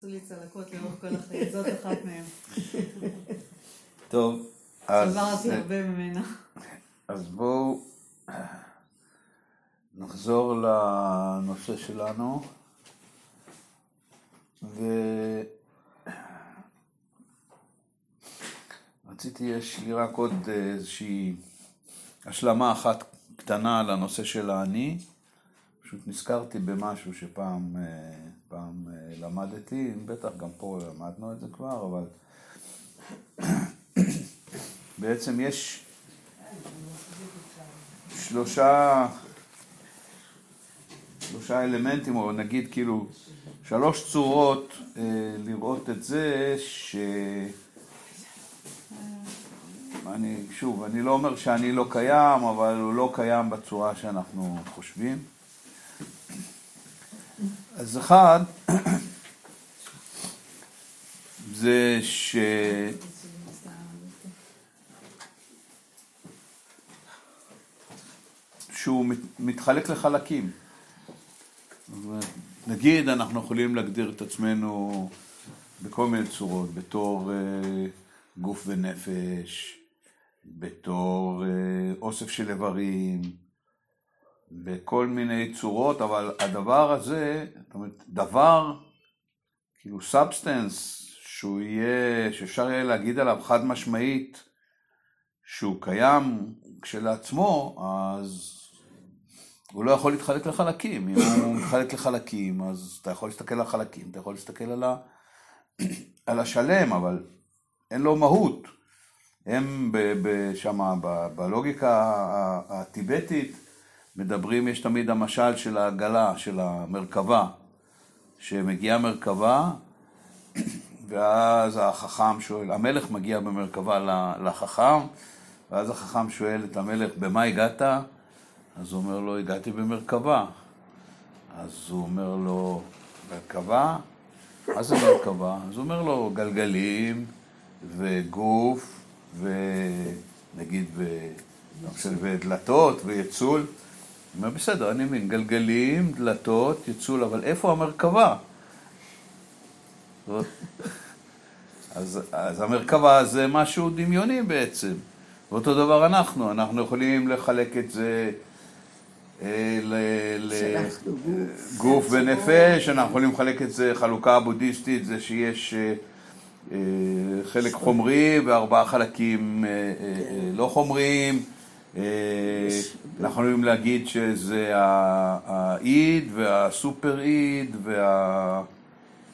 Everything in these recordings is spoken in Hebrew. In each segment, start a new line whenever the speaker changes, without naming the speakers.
עשו לי צלקות לאורך כל החיים, זאת אחת מהן.
טוב, אז,
שברתי הרבה ממנה.
אז בואו נחזור לנושא שלנו. ורציתי, יש לי רק עוד איזושהי השלמה אחת קטנה לנושא של האני. פשוט נזכרתי במשהו שפעם פעם למדתי, בטח גם פה למדנו את זה כבר, אבל בעצם יש שלושה, שלושה אלמנטים, או נגיד כאילו שלוש צורות אה, לראות את זה, ש... אני, שוב, אני לא אומר שאני לא קיים, אבל הוא לא קיים בצורה שאנחנו חושבים. אז אחד, זה ש... שהוא מתחלק לחלקים. נגיד, אנחנו יכולים להגדיר את עצמנו בכל מיני צורות, בתור אה, גוף ונפש, בתור אה, אוסף של איברים, בכל מיני צורות, אבל הדבר הזה, זאת אומרת, דבר, כאילו substance, שהוא יהיה, שאפשר יהיה להגיד עליו חד משמעית שהוא קיים כשלעצמו, אז הוא לא יכול להתחלק לחלקים. אם הוא מתחלק לחלקים, אז אתה יכול להסתכל על החלקים, אתה יכול להסתכל על, ה... על השלם, אבל אין לו מהות. הם שם, בלוגיקה הטיבטית, מדברים, יש תמיד המשל של העגלה, של המרכבה, שמגיעה מרכבה, ואז החכם שואל, המלך מגיע במרכבה לחכם, ואז החכם שואל את המלך, במה הגעת? אז הוא אומר לו, הגעתי במרכבה. אז הוא אומר לו, מרכבה? מה זה מרכבה? אז הוא אומר לו, גלגלים וגוף ונגיד ודלתות ויצול. הוא אומר, בסדר, אני מבין, גלגלים, דלתות, יצול, אבל איפה המרכבה? אז, אז המרכבה זה משהו דמיוני בעצם. ואותו דבר אנחנו, אנחנו יכולים לחלק את זה אה, לגוף ונפש, אנחנו יכולים לחלק את זה, חלוקה בודהיסטית זה שיש אה, אה, חלק חומרי וארבעה חלקים לא חומריים. אנחנו יכולים להגיד שזה האיד והסופר איד וה...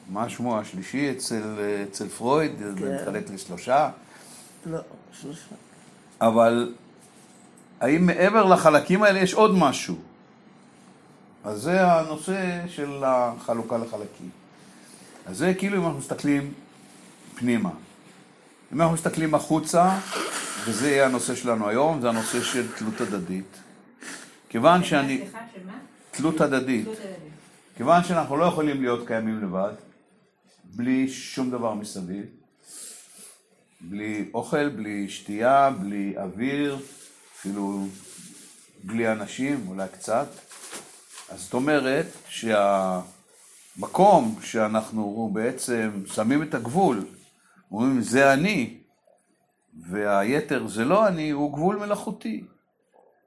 מה שמו השלישי אצל, אצל פרויד? כן. זה מתחלק לשלושה?
לא, שלושה.
אבל האם מעבר לחלקים האלה יש עוד משהו? אז זה הנושא של החלוקה לחלקים. אז זה כאילו אם אנחנו מסתכלים פנימה. אם אנחנו מסתכלים החוצה, וזה יהיה הנושא שלנו היום, זה הנושא של תלות הדדית. כיוון שאני...
סליחה, שמה?
תלות הדדית.
תלות הדדית.
כיוון שאנחנו לא יכולים להיות קיימים לבד, בלי שום דבר מסביב, בלי אוכל, בלי שתייה, בלי אוויר, אפילו בלי אנשים, אולי קצת. אז זאת אומרת שהמקום שאנחנו בעצם שמים את הגבול, אומרים זה אני, והיתר זה לא אני, הוא גבול מלאכותי.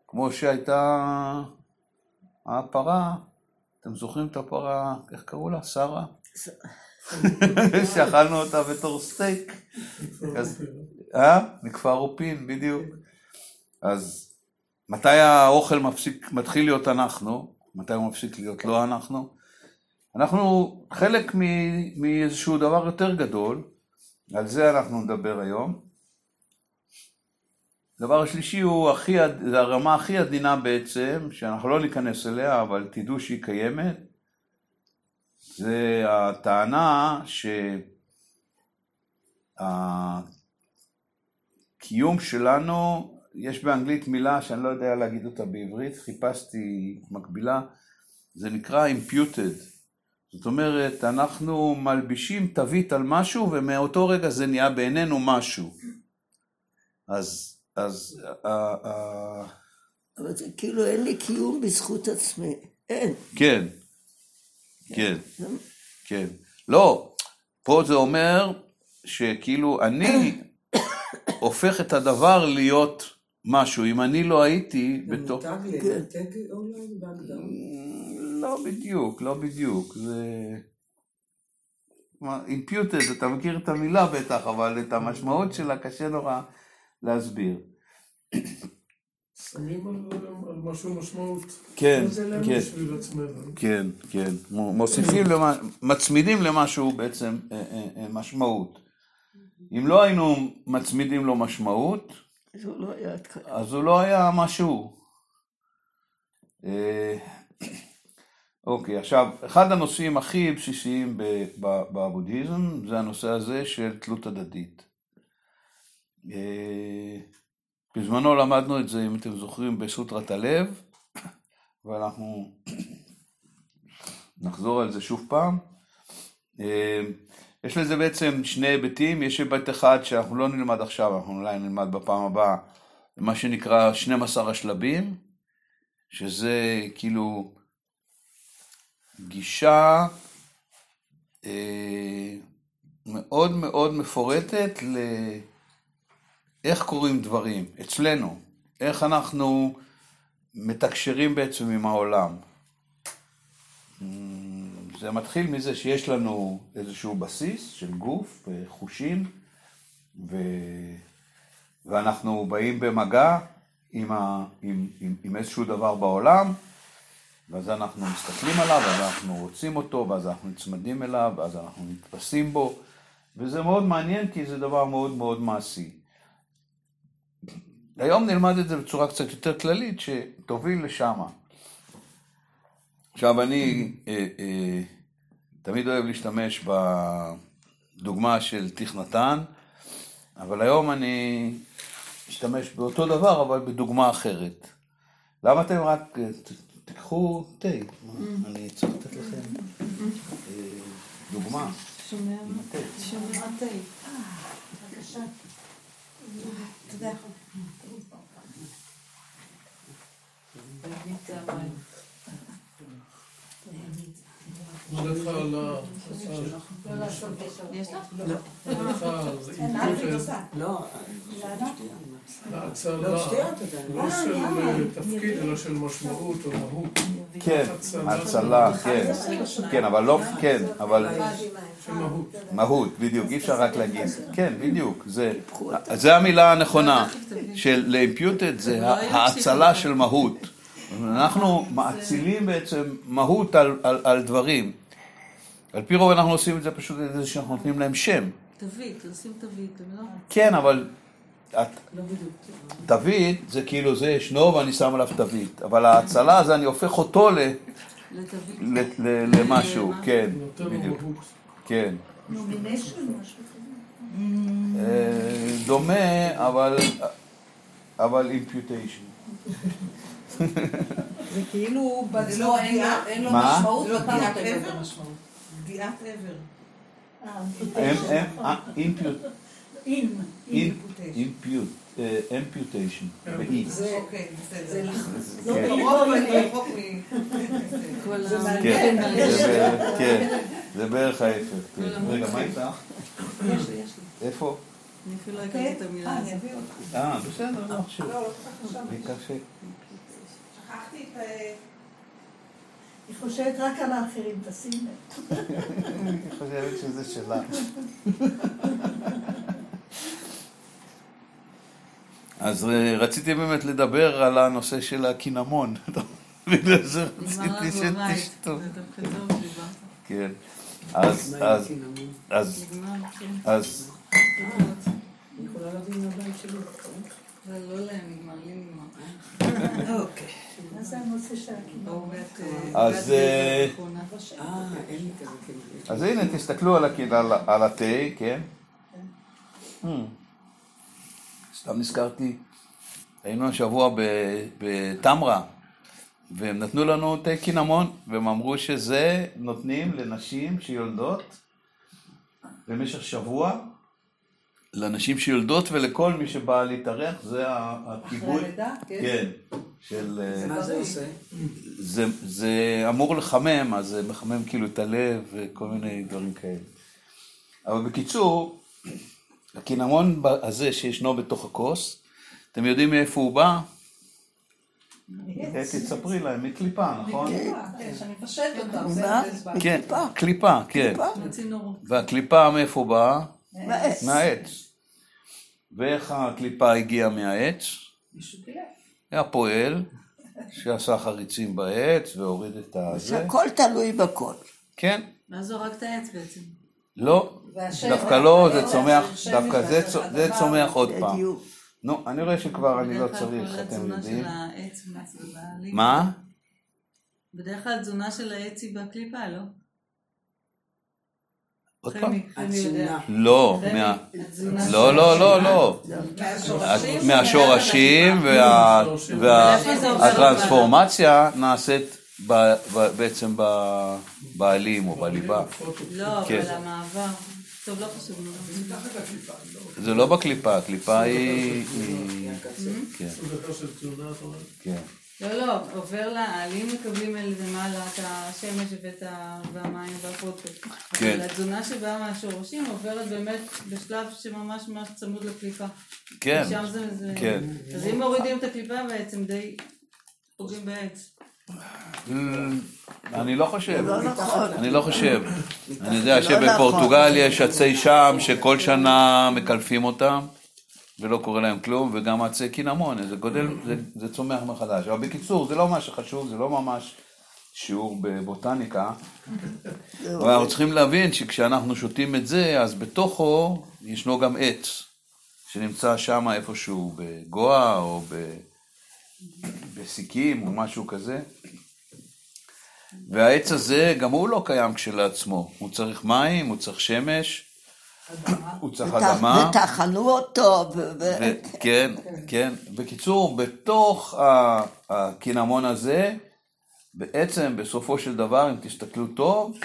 כמו שהייתה הפרה, אתם זוכרים את הפרה, איך קראו לה? שרה? שאכלנו אותה בתור סטייק. אה? מכפר רופין, בדיוק. אז מתי האוכל מפסיק, מתחיל להיות אנחנו? מתי הוא מפסיק להיות לא אנחנו? אנחנו חלק מאיזשהו דבר יותר גדול, על זה אנחנו נדבר היום. הדבר השלישי הוא הכי, הרמה הכי עדינה בעצם, שאנחנו לא ניכנס אליה, אבל תדעו שהיא קיימת. זה הטענה שהקיום שלנו יש באנגלית מילה שאני לא יודע להגיד אותה בעברית, חיפשתי מקבילה, זה נקרא imputed. זאת אומרת, אנחנו מלבישים תווית על משהו ומאותו רגע זה נהיה בעינינו משהו. אז, אז...
אבל זה כאילו אין לי קיום בזכות עצמי, אין.
כן, כן, כן. לא, פה זה אומר שכאילו אני הופך את הדבר להיות משהו. אם אני לא הייתי בתוך...
מותג לנתק אולי בהגדרה?
לא בדיוק, לא בדיוק. זה... imputed, אתה מכיר את המילה בטח, אבל את המשמעות שלה קשה נורא להסביר.
שמים על, על משהו משמעות.
כן, כן. כן, כן. מ- מוסיפים, למה, מצמידים למשהו בעצם אה, אה, אה, משמעות. אם לא היינו מצמידים לו משמעות,
לא.
אז הוא לא היה משהו. אה, אוקיי, עכשיו, אחד הנושאים הכי בסיסיים בבודהיזם זה הנושא הזה של תלות הדדית. בזמנו למדנו את זה, אם אתם זוכרים, בסוטרת הלב, ואנחנו נחזור על זה שוב פעם. אה, יש לזה בעצם שני היבטים, יש היבט אחד שאנחנו לא נלמד עכשיו, אנחנו אולי נלמד בפעם הבאה, מה שנקרא 12 השלבים, שזה כאילו גישה אה, מאוד מאוד מפורטת לאיך קורים דברים אצלנו, איך אנחנו מתקשרים בעצם עם העולם. זה מתחיל מזה שיש לנו איזשהו בסיס של גוף וחושים, ו... ואנחנו באים במגע עם, ה... עם, עם, עם איזשהו דבר בעולם, ואז אנחנו מסתכלים עליו, ואז אנחנו רוצים אותו, ואז אנחנו נצמדים אליו, ואז אנחנו נתפסים בו, וזה מאוד מעניין כי זה דבר מאוד מאוד מעשי. היום נלמד את זה בצורה קצת יותר כללית, שתוביל לשמה. עכשיו אני אה, אה, תמיד אוהב להשתמש בדוגמה של תיך נתן, אבל היום אני אשתמש באותו דבר, אבל בדוגמה אחרת. למה אתם רק, אה, תיקחו תה, מה, אני צריך לתת לכם אה, דוגמה.
שומע תה. תודה.
מה דעתך על ה...
יש לך?
מה דעתך על זה?
לא,
ההצלה,
לא.
לא של אה, של משמעות או מהות.
כן,
הצלה.
כן, כן, אבל לא, כן, אבל
מהות.
בדיוק, אי אפשר רק להגיד, כן, בדיוק, זה, המילה הנכונה, של לאימפיוטד זה האצלה של מהות. אנחנו מאצילים בעצם מהות על, על, על דברים. על פי רוב אנחנו עושים את זה פשוט על ידי זה שאנחנו נותנים להם שם.
תווית, לשים תווית, לא?
כן, אבל את-
לא בדיוק.
תווית זה כאילו זה ישנו ואני שם עליו תווית, אבל ההצלה זה אני הופך אותו ל, למשהו, כן,
נותן לו
בדיוק. כן. אה, דומה, אבל, אבל אימפיוטיישן.
זה כאילו
זה לא, אין לו-? משמעות,
לא פגיעת
אין לו
עבר?
משמעות.
פגיעת עבר.
אימפיוטיישן, באי.
זה
אוקיי, בסדר.
זה
זה
כן.
רחוק.
כן, זה בערך- כן, ההפך. כן. רגע, מה איתך?
יש לי, יש לי.
איפה?
אני אפילו לא הכרתי את המילה
אה,
הזאת.
אה, בסדר, לא חשוב.
שכחתי את... אה, היא חושבת רק על האחרים, תשים לב.
אני חושבת שזה שלה. אז אה, רציתי באמת לדבר על הנושא של הקינמון. בגלל זה
נגמר
רציתי. שתשתו.
זה דווקא טוב שדיברת.
כן. אז, אז,
הקינמון?
אז,
כן.
אז,
זה לא להם נגמר, לי נגמר.
אוקיי. מה זה
אז,
בית
אה.
אה, אין לי כאילו.
אז הנה, תסתכלו על, התה, כן? Hmm. סתם נזכרתי, היינו השבוע ב- בטמרה, והם נתנו לנו תה קינמון, והם אמרו שזה נותנים לנשים שיולדות במשך שבוע, לנשים שיולדות ולכל מי שבא להתארח, זה ה- הכיבוד.
אחרי הלידה?
כן, של... אה,
מה זה עושה?
זה, זה אמור לחמם, אז זה מחמם כאילו את הלב וכל מיני דברים כאלה. אבל בקיצור, הקינמון הזה שישנו בתוך הכוס, אתם יודעים מאיפה הוא בא? אתי, תספרי להם, מקליפה, נכון?
כן, שאני מפשט אותה.
מה?
כן. קליפה, כן. והקליפה מאיפה באה?
מהעץ.
מהעץ. ואיך הקליפה הגיעה מהעץ? היה פועל שעשה חריצים בעץ והוריד את הזה.
שהכל תלוי בכל.
כן,
ואז הוא הרג את העץ בעצם.
לא, דווקא לא, זה צומח, דווקא זה. צומח עוד פעם. נו, אני רואה שכבר אני לא צריך, אתם
התזונה
יודעים.
מה? בדרך כלל התזונה של העץ היא בקליפה, לא?
עוד פעם? לא, לא, לא, לא, לא.
מהשורשים?
מהשורשים וה- וה-
ואיפה זה עובר
הטרנספורמציה נעשית בעצם ב- בעלים או בליבה.
לא,
כן.
אבל המעבר. טוב, לא חשוב. נו.
זה לא בקליפה, הקליפה היא... היא- כן,
לא, לא, עובר לה, העלים מקבלים אל למעלה את השמש ואת ה... והמים והפרוטות.
כן.
אבל התזונה שבאה מהשורשים עוברת באמת בשלב שממש ממש צמוד לקליפה.
כן,
שם זה... זה...
כן.
אז אם מורידים את הקליפה בעצם די פוגעים בעץ.
אני לא חושב.
לא נכון.
אני לא חושב. אני יודע
לא
שבפורטוגל יש עצי שם שכל שנה מקלפים אותם ולא קורה להם כלום, וגם עצי קינמון, זה גודל, זה, זה צומח מחדש. אבל בקיצור, זה לא מה שחשוב, זה לא ממש שיעור בבוטניקה. אבל אנחנו צריכים להבין שכשאנחנו שותים את זה, אז בתוכו ישנו גם עץ, שנמצא שם איפשהו בגואה או ב... בסיקים או משהו כזה. והעץ הזה, גם הוא לא קיים כשלעצמו. הוא צריך מים, הוא צריך שמש, הוא צריך אדמה.
וטחנו אותו, ו- ו-
ו- כן, כן. בקיצור, בתוך הקינמון הזה, בעצם בסופו של דבר, אם תסתכלו טוב,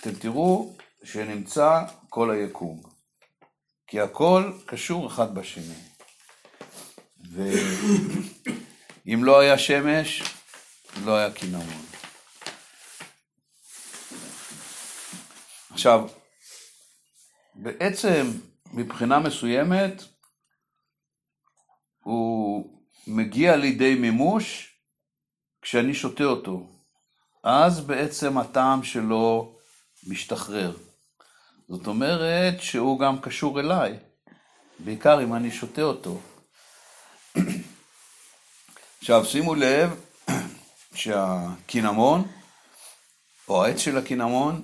אתם תראו שנמצא כל היקום. כי הכל קשור אחד בשני. ואם לא היה שמש, לא היה קינמון. עכשיו, בעצם מבחינה מסוימת הוא מגיע לידי מימוש כשאני שותה אותו. אז בעצם הטעם שלו משתחרר. זאת אומרת שהוא גם קשור אליי, בעיקר אם אני שותה אותו. עכשיו שימו לב שהקינמון, או העץ של הקינמון,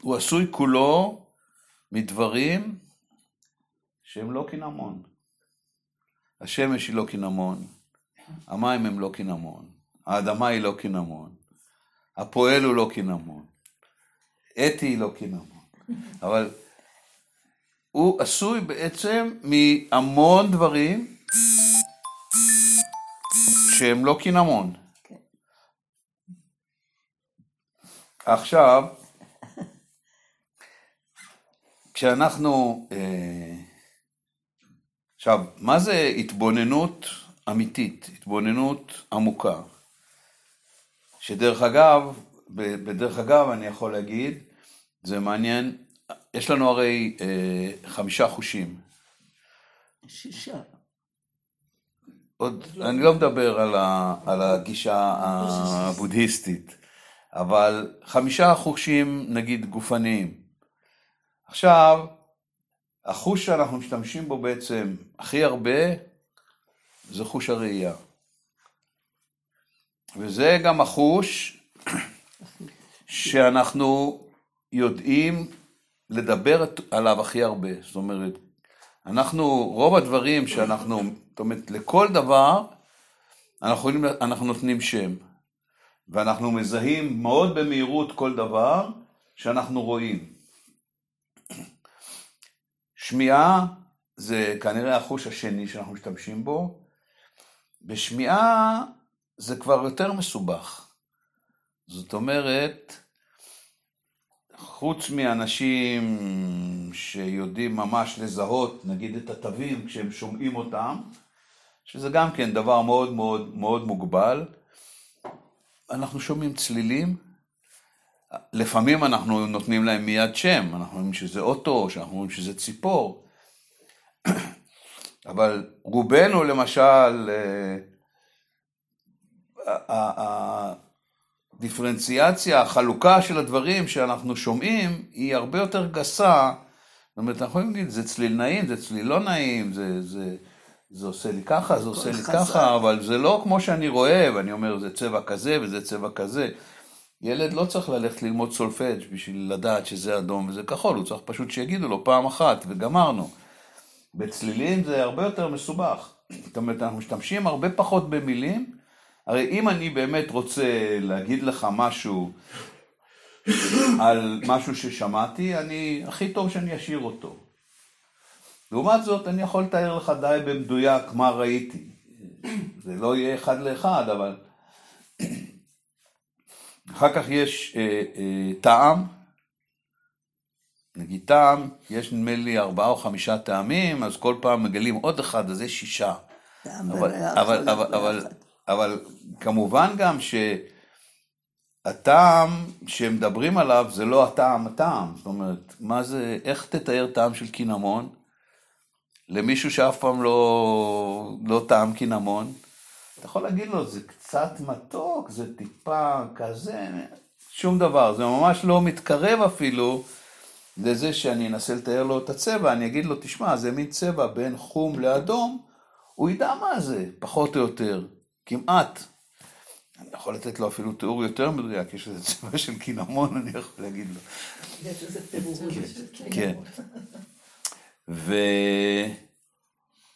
הוא עשוי כולו מדברים שהם לא קינמון. השמש היא לא קינמון, המים הם לא קינמון, האדמה היא לא קינמון, הפועל הוא לא קינמון, אתי היא לא קינמון, אבל הוא עשוי בעצם מהמון דברים שהם לא קינמון. עכשיו, כשאנחנו... אה, עכשיו, מה זה התבוננות אמיתית, התבוננות עמוקה? שדרך אגב, בדרך אגב אני יכול להגיד, זה מעניין, יש לנו הרי אה, חמישה חושים.
שישה.
עוד, אני לא מדבר על, ה, על הגישה הבודהיסטית, אבל חמישה חושים נגיד גופניים. עכשיו, החוש שאנחנו משתמשים בו בעצם הכי הרבה זה חוש הראייה. וזה גם החוש שאנחנו יודעים לדבר עליו הכי הרבה. זאת אומרת, אנחנו, רוב הדברים שאנחנו, זאת אומרת, לכל דבר אנחנו, יכולים, אנחנו נותנים שם. ואנחנו מזהים מאוד במהירות כל דבר שאנחנו רואים. שמיעה זה כנראה החוש השני שאנחנו משתמשים בו. בשמיעה זה כבר יותר מסובך. זאת אומרת, חוץ מאנשים שיודעים ממש לזהות, נגיד את התווים כשהם שומעים אותם, שזה גם כן דבר מאוד מאוד מאוד מוגבל, אנחנו שומעים צלילים, לפעמים אנחנו נותנים להם מיד שם, אנחנו אומרים שזה אוטו, שאנחנו אומרים שזה ציפור. אבל רובנו למשל, אה, הדיפרנציאציה, החלוקה של הדברים שאנחנו שומעים היא הרבה יותר גסה. זאת אומרת, אנחנו יכולים להגיד, זה צליל נעים, זה צליל לא נעים, זה, זה, זה עושה לי ככה, זה עושה לי
חזק.
ככה, אבל זה לא כמו שאני רואה, ואני אומר, זה צבע כזה וזה צבע כזה. ילד לא צריך ללכת ללמוד סולפג' בשביל לדעת שזה אדום וזה כחול, הוא צריך פשוט שיגידו לו פעם אחת וגמרנו. בצלילים זה הרבה יותר מסובך. זאת אומרת, אנחנו משתמשים הרבה פחות במילים. הרי אם אני באמת רוצה להגיד לך משהו על משהו ששמעתי, אני, הכי טוב שאני אשאיר אותו. לעומת זאת, אני יכול לתאר לך די במדויק מה ראיתי. זה לא יהיה אחד לאחד, אבל... אחר כך יש אה, אה, טעם, נגיד טעם, יש נדמה לי ארבעה או חמישה טעמים, אז כל פעם מגלים עוד אחד, אז יש שישה. אבל, אבל, אבל, אבל. אבל כמובן גם שהטעם שמדברים עליו זה לא הטעם הטעם, זאת אומרת, מה זה, איך תתאר טעם של קינמון למישהו שאף פעם לא, לא טעם קינמון? אתה יכול להגיד לו, זה קצת מתוק, זה טיפה כזה, שום דבר, זה ממש לא מתקרב אפילו לזה שאני אנסה לתאר לו את הצבע, אני אגיד לו, תשמע, זה מין צבע בין חום לאדום, הוא ידע מה זה, פחות או יותר, כמעט. אני יכול לתת לו אפילו תיאור יותר מדויק, יש איזה צבע של קינמון, אני יכול להגיד לו.
יש איזה פירורים.
כן.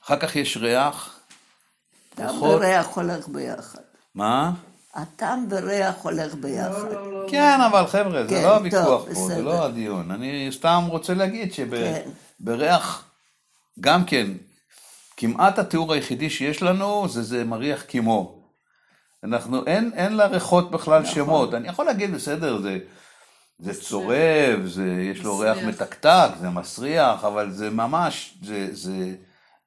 ואחר כך יש ריח.
טעם. וריח הולך ביחד.
מה?
הטעם וריח הולך ביחד.
כן, אבל חבר'ה, זה
כן,
לא הוויכוח פה, זה
בסדר.
לא הדיון. אני סתם רוצה להגיד
כן.
שבריח, גם כן, כמעט התיאור היחידי שיש לנו זה זה מריח כמו. אנחנו, אין, אין לריחות בכלל
נכון.
שמות. אני יכול להגיד, בסדר, זה, זה צורב, זה, יש לו ריח. מתקתק, זה מסריח, אבל זה ממש, זה, זה,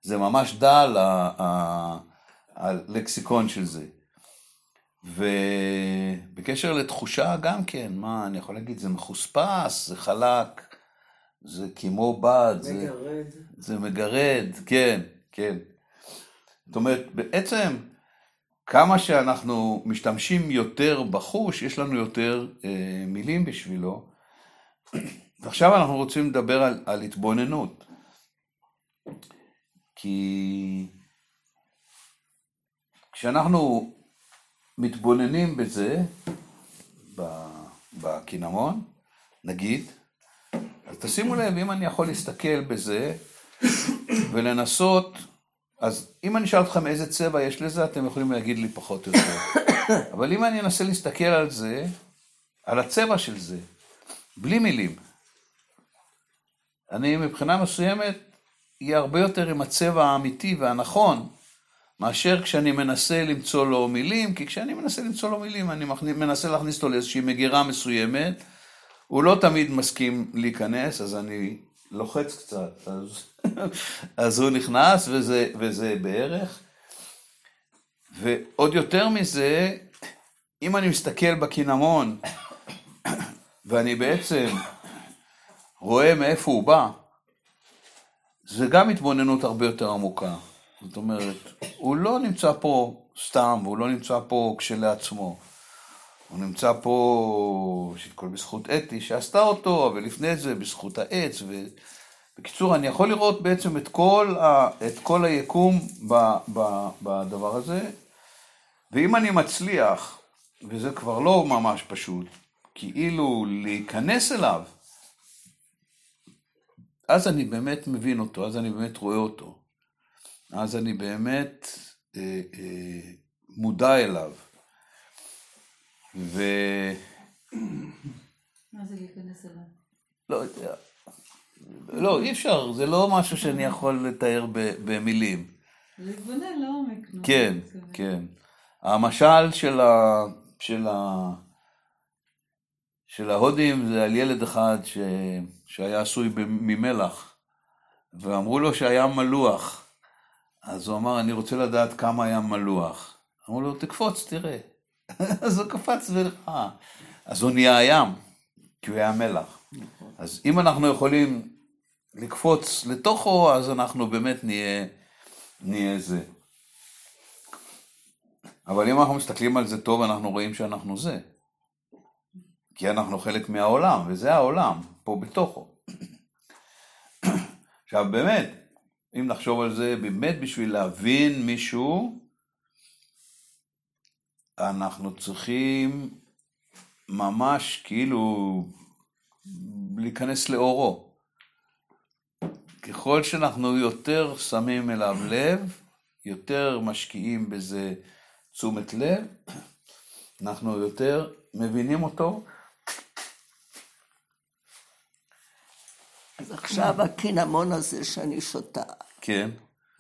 זה ממש דל ה- ה- הלקסיקון של זה. ובקשר לתחושה גם כן, מה אני יכול להגיד, זה מחוספס, זה חלק, זה כמו בד, זה,
מגרד.
זה מגרד, כן, כן. זאת אומרת, בעצם, כמה שאנחנו משתמשים יותר בחוש, יש לנו יותר אה, מילים בשבילו. ועכשיו אנחנו רוצים לדבר על, על התבוננות. כי כשאנחנו מתבוננים בזה, בקינמון, נגיד, אז תשימו לב, אם אני יכול להסתכל בזה ולנסות, אז אם אני אשאל אתכם איזה צבע יש לזה, אתם יכולים להגיד לי פחות או יותר. אבל אם אני אנסה להסתכל על זה, על הצבע של זה, בלי מילים, אני מבחינה מסוימת יהיה הרבה יותר עם הצבע האמיתי והנכון, מאשר כשאני מנסה למצוא לו מילים, כי כשאני מנסה למצוא לו מילים, אני מנסה להכניס אותו לאיזושהי מגירה מסוימת, הוא לא תמיד מסכים להיכנס, אז אני לוחץ קצת, אז, אז הוא נכנס, וזה, וזה בערך. ועוד יותר מזה, אם אני מסתכל בקינמון, ואני בעצם רואה מאיפה הוא בא, זה גם התבוננות הרבה יותר עמוקה. זאת אומרת, הוא לא נמצא פה סתם, והוא לא נמצא פה כשלעצמו. הוא נמצא פה, כל בזכות אתי שעשתה אותו, אבל לפני זה בזכות העץ. ו... בקיצור, אני יכול לראות בעצם את כל, ה... את כל היקום ב... ב... בדבר הזה, ואם אני מצליח, וזה כבר לא ממש פשוט, כאילו להיכנס אליו, אז אני באמת מבין אותו, אז אני באמת רואה אותו. אז אני באמת אה, אה, מודע אליו. ו...
מה זה להיכנס אליו?
לא יודע. לא, אי אפשר, זה לא משהו שאני יכול לתאר במילים.
להתבונן לעומק.
כן, כן. המשל של, ה... של, ה... של ההודים זה על ילד אחד ש... שהיה עשוי ממלח, ואמרו לו שהים מלוח. אז הוא אמר, אני רוצה לדעת כמה הים מלוח. אמרו לו, תקפוץ, תראה. אז הוא קפץ וראה. אז הוא נהיה הים. כי הוא היה מלח. אז אם אנחנו יכולים לקפוץ לתוכו, אז אנחנו באמת נהיה, נהיה זה. אבל אם אנחנו מסתכלים על זה טוב, אנחנו רואים שאנחנו זה. כי אנחנו חלק מהעולם, וזה העולם, פה בתוכו. עכשיו באמת, אם נחשוב על זה, באמת בשביל להבין מישהו, אנחנו צריכים ממש כאילו להיכנס לאורו. ככל שאנחנו יותר שמים אליו לב, יותר משקיעים בזה תשומת לב, אנחנו יותר מבינים אותו.
אז עכשיו הקינמון הזה שאני שותה,
כן,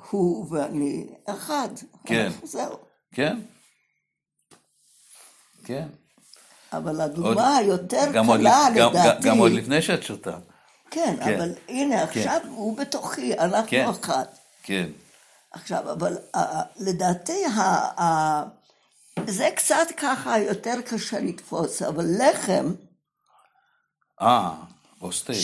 הוא ואני אחד.
כן.
זהו.
כן, כן.
אבל הדוגמה היותר קלה לדעתי,
גם עוד לפני שאת שותה.
כן,
כן.
אבל הנה עכשיו הוא בתוכי, אנחנו
כן.
אחד.
כן,
עכשיו, אבל לדעתי, ה, ה, זה קצת ככה יותר קשה לתפוס, אבל לחם,
אה, או סטייק.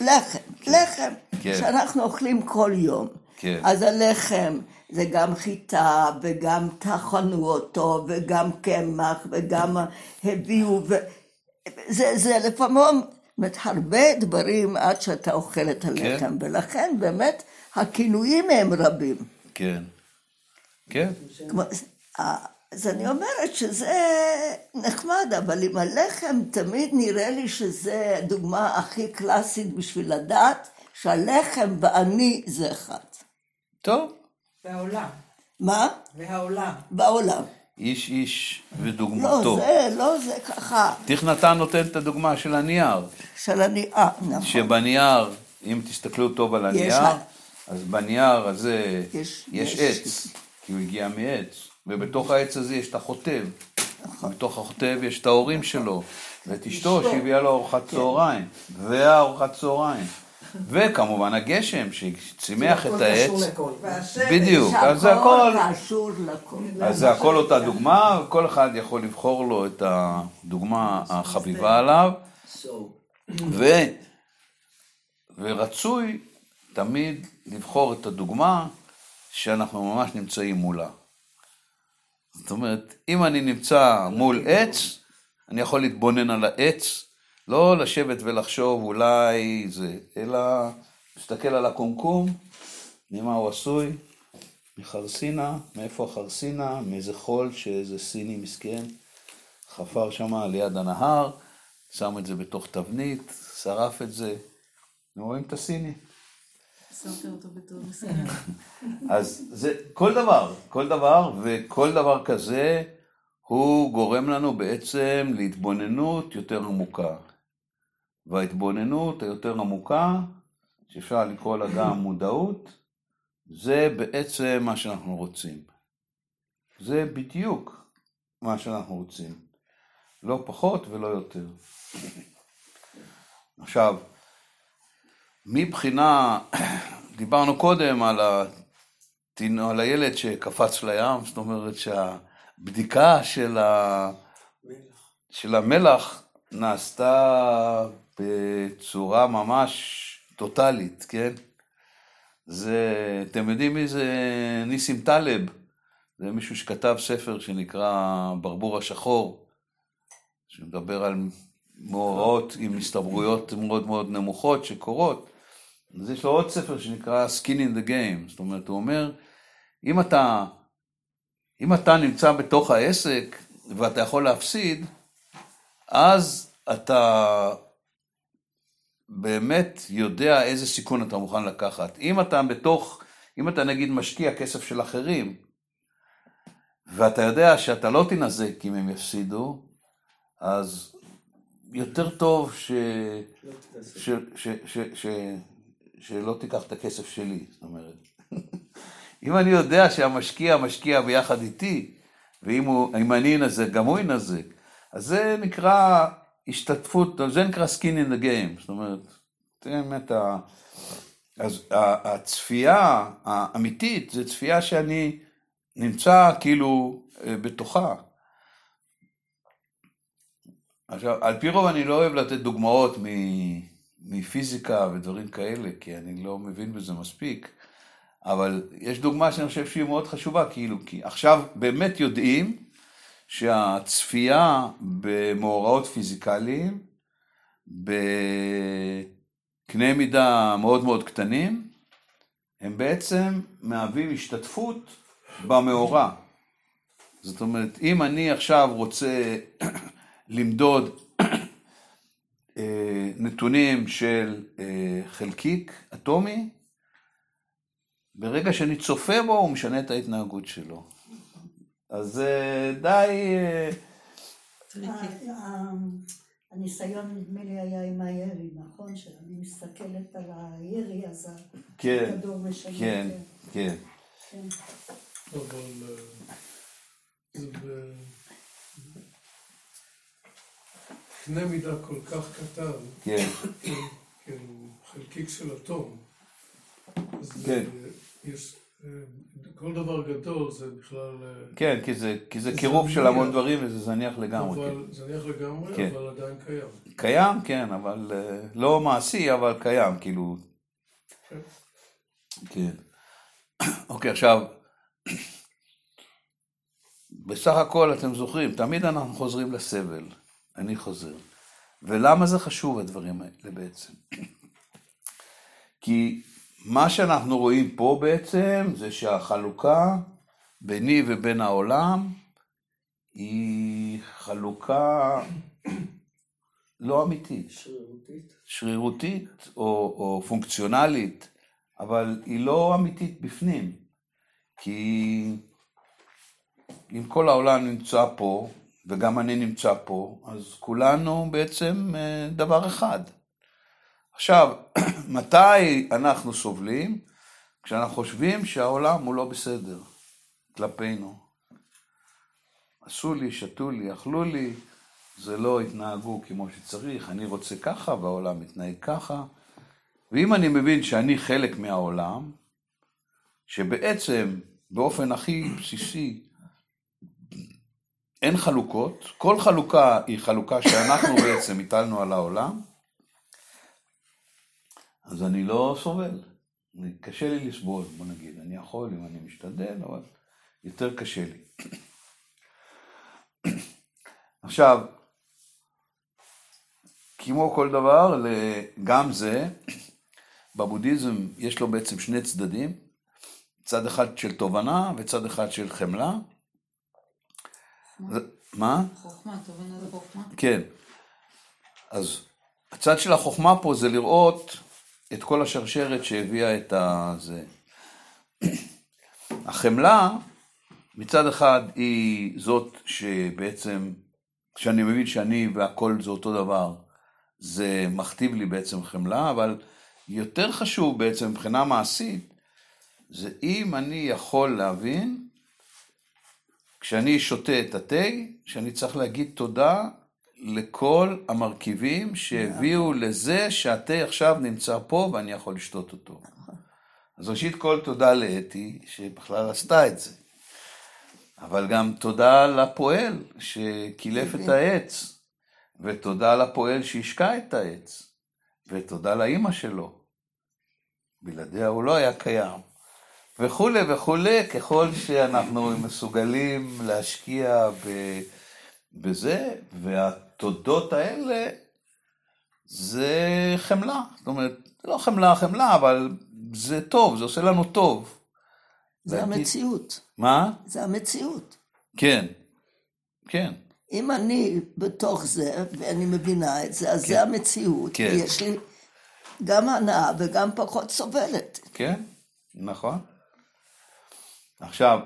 לחם, לחם,
כן.
שאנחנו אוכלים כל יום.
כן.
אז הלחם זה גם חיטה, וגם טחנו אותו, וגם קמח, וגם הביאו, ו... זה, זה לפעמים, זאת הרבה דברים עד שאתה אוכל את הלחם, ולכן באמת הכינויים הם רבים.
כן, כן,
כמו, אז אני אומרת שזה נחמד, אבל עם הלחם תמיד נראה לי שזה הדוגמה הכי קלאסית בשביל לדעת שהלחם ואני זה אחד.
טוב,
והעולם.
מה?
והעולם.
בעולם.
איש איש
לא,
ודוגמתו.
זה, לא, זה ככה,
תיך נתן נותן את הדוגמה של הנייר,
של אה, נכון.
שבנייר, אם תסתכלו טוב על הנייר,
ה-
אז בנייר הזה
יש-
יש
יש-
עץ, כי הוא הגיע מעץ, ובתוך העץ הזה יש את החוטב,
נכון.
בתוך החוטב יש את ההורים שלו, ואת אשתו. שהביאה לו ארוחת צהריים, והארוחת צהריים, וכמובן הגשם שצימח את העץ. בדיוק, אז זה הכל. אז זה הכל אותה דוגמה, וכל אחד יכול לבחור לו את הדוגמה החביבה עליו, ו, ורצוי תמיד לבחור את הדוגמה שאנחנו ממש נמצאים מולה. זאת אומרת, אם אני נמצא מול עץ, אני יכול להתבונן על העץ, לא לשבת ולחשוב אולי זה, אלא להסתכל על הקומקום, ממה הוא עשוי, מחרסינה, מאיפה החרסינה, מאיזה חול שאיזה סיני מסכן חפר שם ליד הנהר, שם את זה בתוך תבנית, שרף את זה, אתם רואים את הסיני?
שמתי אותו בתור מסכן.
אז זה כל דבר, כל דבר, וכל דבר כזה הוא גורם לנו בעצם להתבוננות יותר עמוקה. וההתבוננות היותר עמוקה, שאפשר לקרוא לה גם מודעות, זה בעצם מה שאנחנו רוצים. זה בדיוק מה שאנחנו רוצים. לא פחות ולא יותר. עכשיו, מבחינה, דיברנו קודם על, התינ... על הילד שקפץ לים, זאת אומרת שהבדיקה של, ה... של המלח נעשתה בצורה ממש טוטאלית, כן? זה, אתם יודעים מי זה ניסים טלב? זה מישהו שכתב ספר שנקרא ברבור השחור, שמדבר על מאורעות עם הסתברויות מאוד מאוד נמוכות שקורות. אז יש לו עוד ספר שנקרא Skin in the Game, זאת אומרת, הוא אומר, אם אתה, אם אתה נמצא בתוך העסק ואתה יכול להפסיד, אז אתה באמת יודע איזה סיכון אתה מוכן לקחת. אם אתה בתוך, אם אתה נגיד משקיע כסף של אחרים, ואתה יודע שאתה לא תינזק אם הם יפסידו, אז יותר טוב ש... ש... ש... ש... ש... שלא תיקח את הכסף שלי, זאת אומרת. אם אני יודע שהמשקיע משקיע ביחד איתי, ואם הוא, אני אנזק, גם הוא ינזק, אז זה נקרא השתתפות, זה נקרא skin in the game, זאת אומרת, זה באמת ה... אז הצפייה האמיתית זה צפייה שאני נמצא כאילו אה, בתוכה. עכשיו, על פי רוב אני לא אוהב לתת דוגמאות מ- מפיזיקה ודברים כאלה, כי אני לא מבין בזה מספיק, אבל יש דוגמה שאני חושב שהיא מאוד חשובה, כאילו, כי עכשיו באמת יודעים שהצפייה במאורעות פיזיקליים, בקנה מידה מאוד מאוד קטנים, הם בעצם מהווים השתתפות במאורע. זאת אומרת, אם אני עכשיו רוצה למדוד נתונים של אה, חלקיק אטומי, ברגע שאני צופה בו הוא משנה את ההתנהגות שלו. אז זה די... אה,
ה- הניסיון נדמה לי היה עם הירי, נכון? שאני מסתכלת על הירי, אז
כן,
הכדור משנה.
כן, כן.
כן.
אבל בקנה מידה כל כך קטן,
כן,
כאילו חלקיק של אטום. אז
כן.
אה, יש, אה, כל דבר גדול זה בכלל... אה,
כן, כי זה, כי זה
זה
קירוב של. המון דברים וזה זניח לגמרי. כן.
אבל זניח לגמרי,
כן.
אבל עדיין קיים.
קיים, כן, אבל לא מעשי, אבל קיים, כאילו.
כן.
כן. אוקיי, עכשיו, בסך הכל אתם זוכרים, תמיד אנחנו חוזרים לסבל, אני חוזר. ולמה זה חשוב הדברים האלה בעצם? כי מה שאנחנו רואים פה בעצם זה שהחלוקה ביני ובין העולם היא חלוקה לא אמיתית.
שרירותית.
שרירותית או, או פונקציונלית, אבל היא לא אמיתית בפנים. כי אם כל העולם נמצא פה, וגם אני נמצא פה, אז כולנו בעצם אה, דבר אחד. עכשיו, מתי אנחנו סובלים? כשאנחנו חושבים שהעולם הוא לא בסדר כלפינו. עשו לי, שתו לי, אכלו לי, זה לא התנהגו כמו שצריך, אני רוצה ככה והעולם מתנהג ככה. ואם אני מבין שאני חלק מהעולם, שבעצם באופן הכי בסיסי אין חלוקות, כל חלוקה היא חלוקה שאנחנו בעצם הטלנו על העולם, אז אני לא סובל. קשה לי לסבול, בוא נגיד. אני יכול אם אני משתדל, אבל יותר קשה לי. עכשיו, כמו כל דבר, גם זה, בבודהיזם יש לו בעצם שני צדדים, צד אחד של תובנה וצד אחד של חמלה. מה?
חוכמה, תובנה זה חוכמה.
כן. אז הצד של החוכמה פה זה לראות את כל השרשרת שהביאה את הזה. החמלה, מצד אחד היא זאת שבעצם, כשאני מבין שאני והכל זה אותו דבר, זה מכתיב לי בעצם חמלה, אבל יותר חשוב בעצם מבחינה מעשית, זה אם אני יכול להבין, כשאני שותה את התה, שאני צריך להגיד תודה לכל המרכיבים שהביאו לזה שהתה עכשיו נמצא פה ואני יכול לשתות אותו. אז ראשית כל תודה לאתי שבכלל עשתה את זה. אבל גם תודה לפועל שקילף את העץ, ותודה לפועל שהשקע את העץ, ותודה לאימא שלו. בלעדיה הוא לא היה קיים. וכולי וכולי, ככל שאנחנו מסוגלים להשקיע ב... בזה, והתודות האלה זה חמלה. זאת אומרת, לא חמלה חמלה, אבל זה טוב, זה עושה לנו טוב.
זה
להגיד-
המציאות.
מה?
זה המציאות.
כן, כן,
אם אני בתוך זה, ואני מבינה את זה, אז
כן.
זה המציאות.
כן.
ויש לי גם הנאה וגם פחות סובלת.
כן, נכון. עכשיו,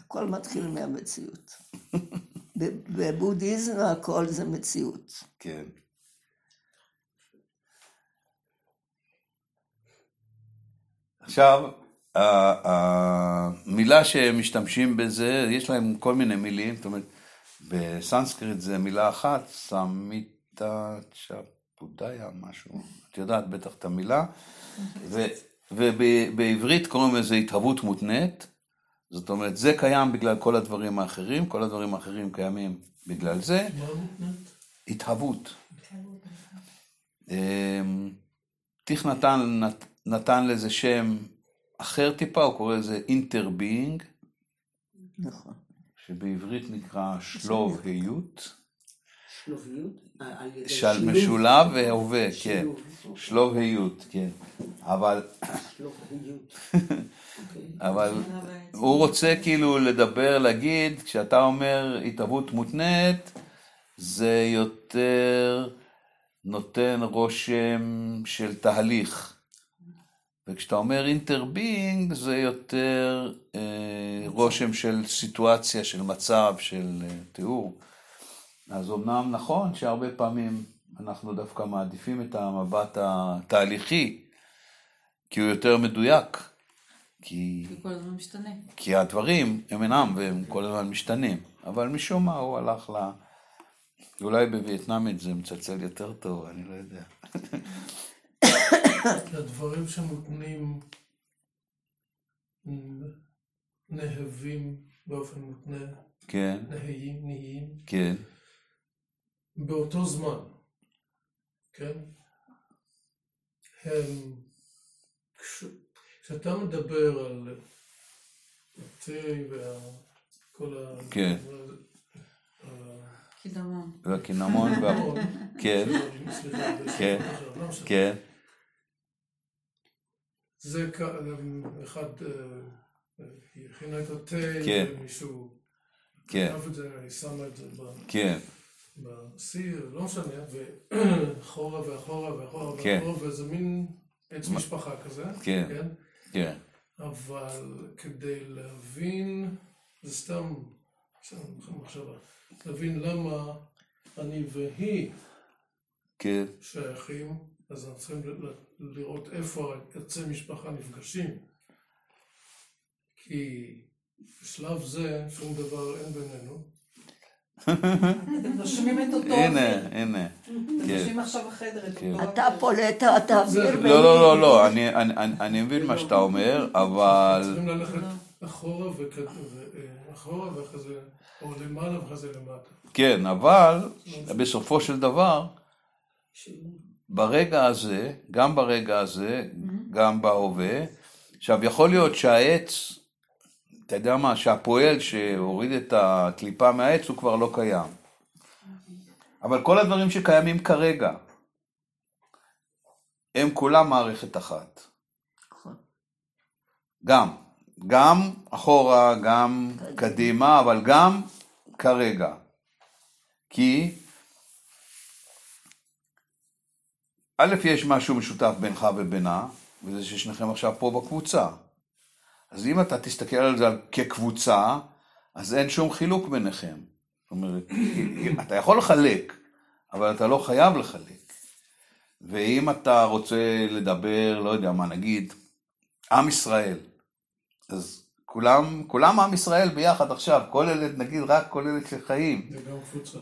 הכל מתחיל מהמציאות. בבודהיזם הכל זה מציאות.
כן. עכשיו, המילה שהם משתמשים בזה, יש להם כל מיני מילים, זאת אומרת, בסנסקריט זה מילה אחת, סמיטה צ'פודיה, משהו, את יודעת בטח את המילה, ו- ובעברית קוראים לזה התהוות מותנית, זאת אומרת, זה קיים בגלל כל הדברים האחרים, כל הדברים האחרים קיימים בגלל זה,
מה מותנית?
התהוות. אמ, טיך נהאט, נהאט- האן לזה שם אחר טיפה, הוא קורא לזה interbeing,
נכון.
שבעברית נקרא שלוב היות,
שלוביות?
של. משולב והווה, כן. שלוב היות, כן, אבל,
שלוביות. אוקיי.
אבל הוא רוצה כאילו לדבר, להגיד, כשאתה אומר התהוות מותנית, זה יותר נותן רושם של תהליך. וכשאתה אומר אינטרבינג זה יותר אה, רושם של סיטואציה, של מצב, של אה, תיאור. אז אמנם נכון שהרבה פעמים אנחנו דווקא מעדיפים את המבט התהליכי, כי הוא יותר מדויק. כי
כי כל הזמן משתנה.
כי הדברים הם אינם והם כל הזמן משתנים, אבל משום מה הוא הלך ל... אולי בווייטנאמית זה מצלצל יותר טוב, אני לא יודע.
הדברים שמותנים נ- נהבים באופן מותנה,
כן,
נהיים, נהיים,
כן,
באותו זמן, כן? הם, כש- כשאתה מדבר על התה וכל ה...
כן.
ה-
קידמון.
והקינמון וה... כן, כן. כן,
זה אחד אה, אה, היא הכינה את התה,
כן.
ומישהו
כן,
כתב את זה, היא שמה את זה ב-
כן,
בסיר, לא משנה, ואחורה ואחורה ואחורה
כן.
ואחורה, וזה מין עץ משפחה כזה,
כן.
כן?
כן,
אבל כדי להבין, זה סתם, סתם מחשבה, להבין למה אני והיא
כן,
שייכים, אז אנחנו צריכים לראות איפה עצי משפחה נפגשים. כי בשלב זה שום דבר אין בינינו.
אתם נושמים את אותו
הנה,
אוויר.
הנה,
אתם
כן.
נושמים עכשיו בחדר את
כן.
אותו
אתה
אוויר.
פולט את האוויר.
לא, לא, לא, לא, אני- אני- אני אני מבין מה שאתה אומר, אבל...
צריכים ללכת אחורה וכ- ו- אחורה ואחרי זה, או למעלה ואחרי זה למטה.
כן, אבל בסופו של דבר, ברגע הזה, גם ברגע הזה, גם בהווה, עכשיו יכול להיות שהעץ, אתה יודע מה, שהפועל שהוריד את הקליפה מהעץ הוא כבר לא קיים. אבל כל הדברים שקיימים כרגע, הם כולם מערכת אחת. גם, גם אחורה, גם קדימה, אבל גם כרגע. כי א', יש משהו משותף בינך ובינה, וזה ששניכם עכשיו פה בקבוצה. אז אם אתה תסתכל על זה כקבוצה, אז אין שום חילוק ביניכם. זאת אומרת, אתה יכול לחלק, אבל אתה לא חייב לחלק. ואם אתה רוצה לדבר, לא יודע מה, נגיד, עם ישראל, אז כולם, כולם עם ישראל ביחד עכשיו, כל אלה, נגיד רק כל אלה שחיים.
זה גם קבוצה.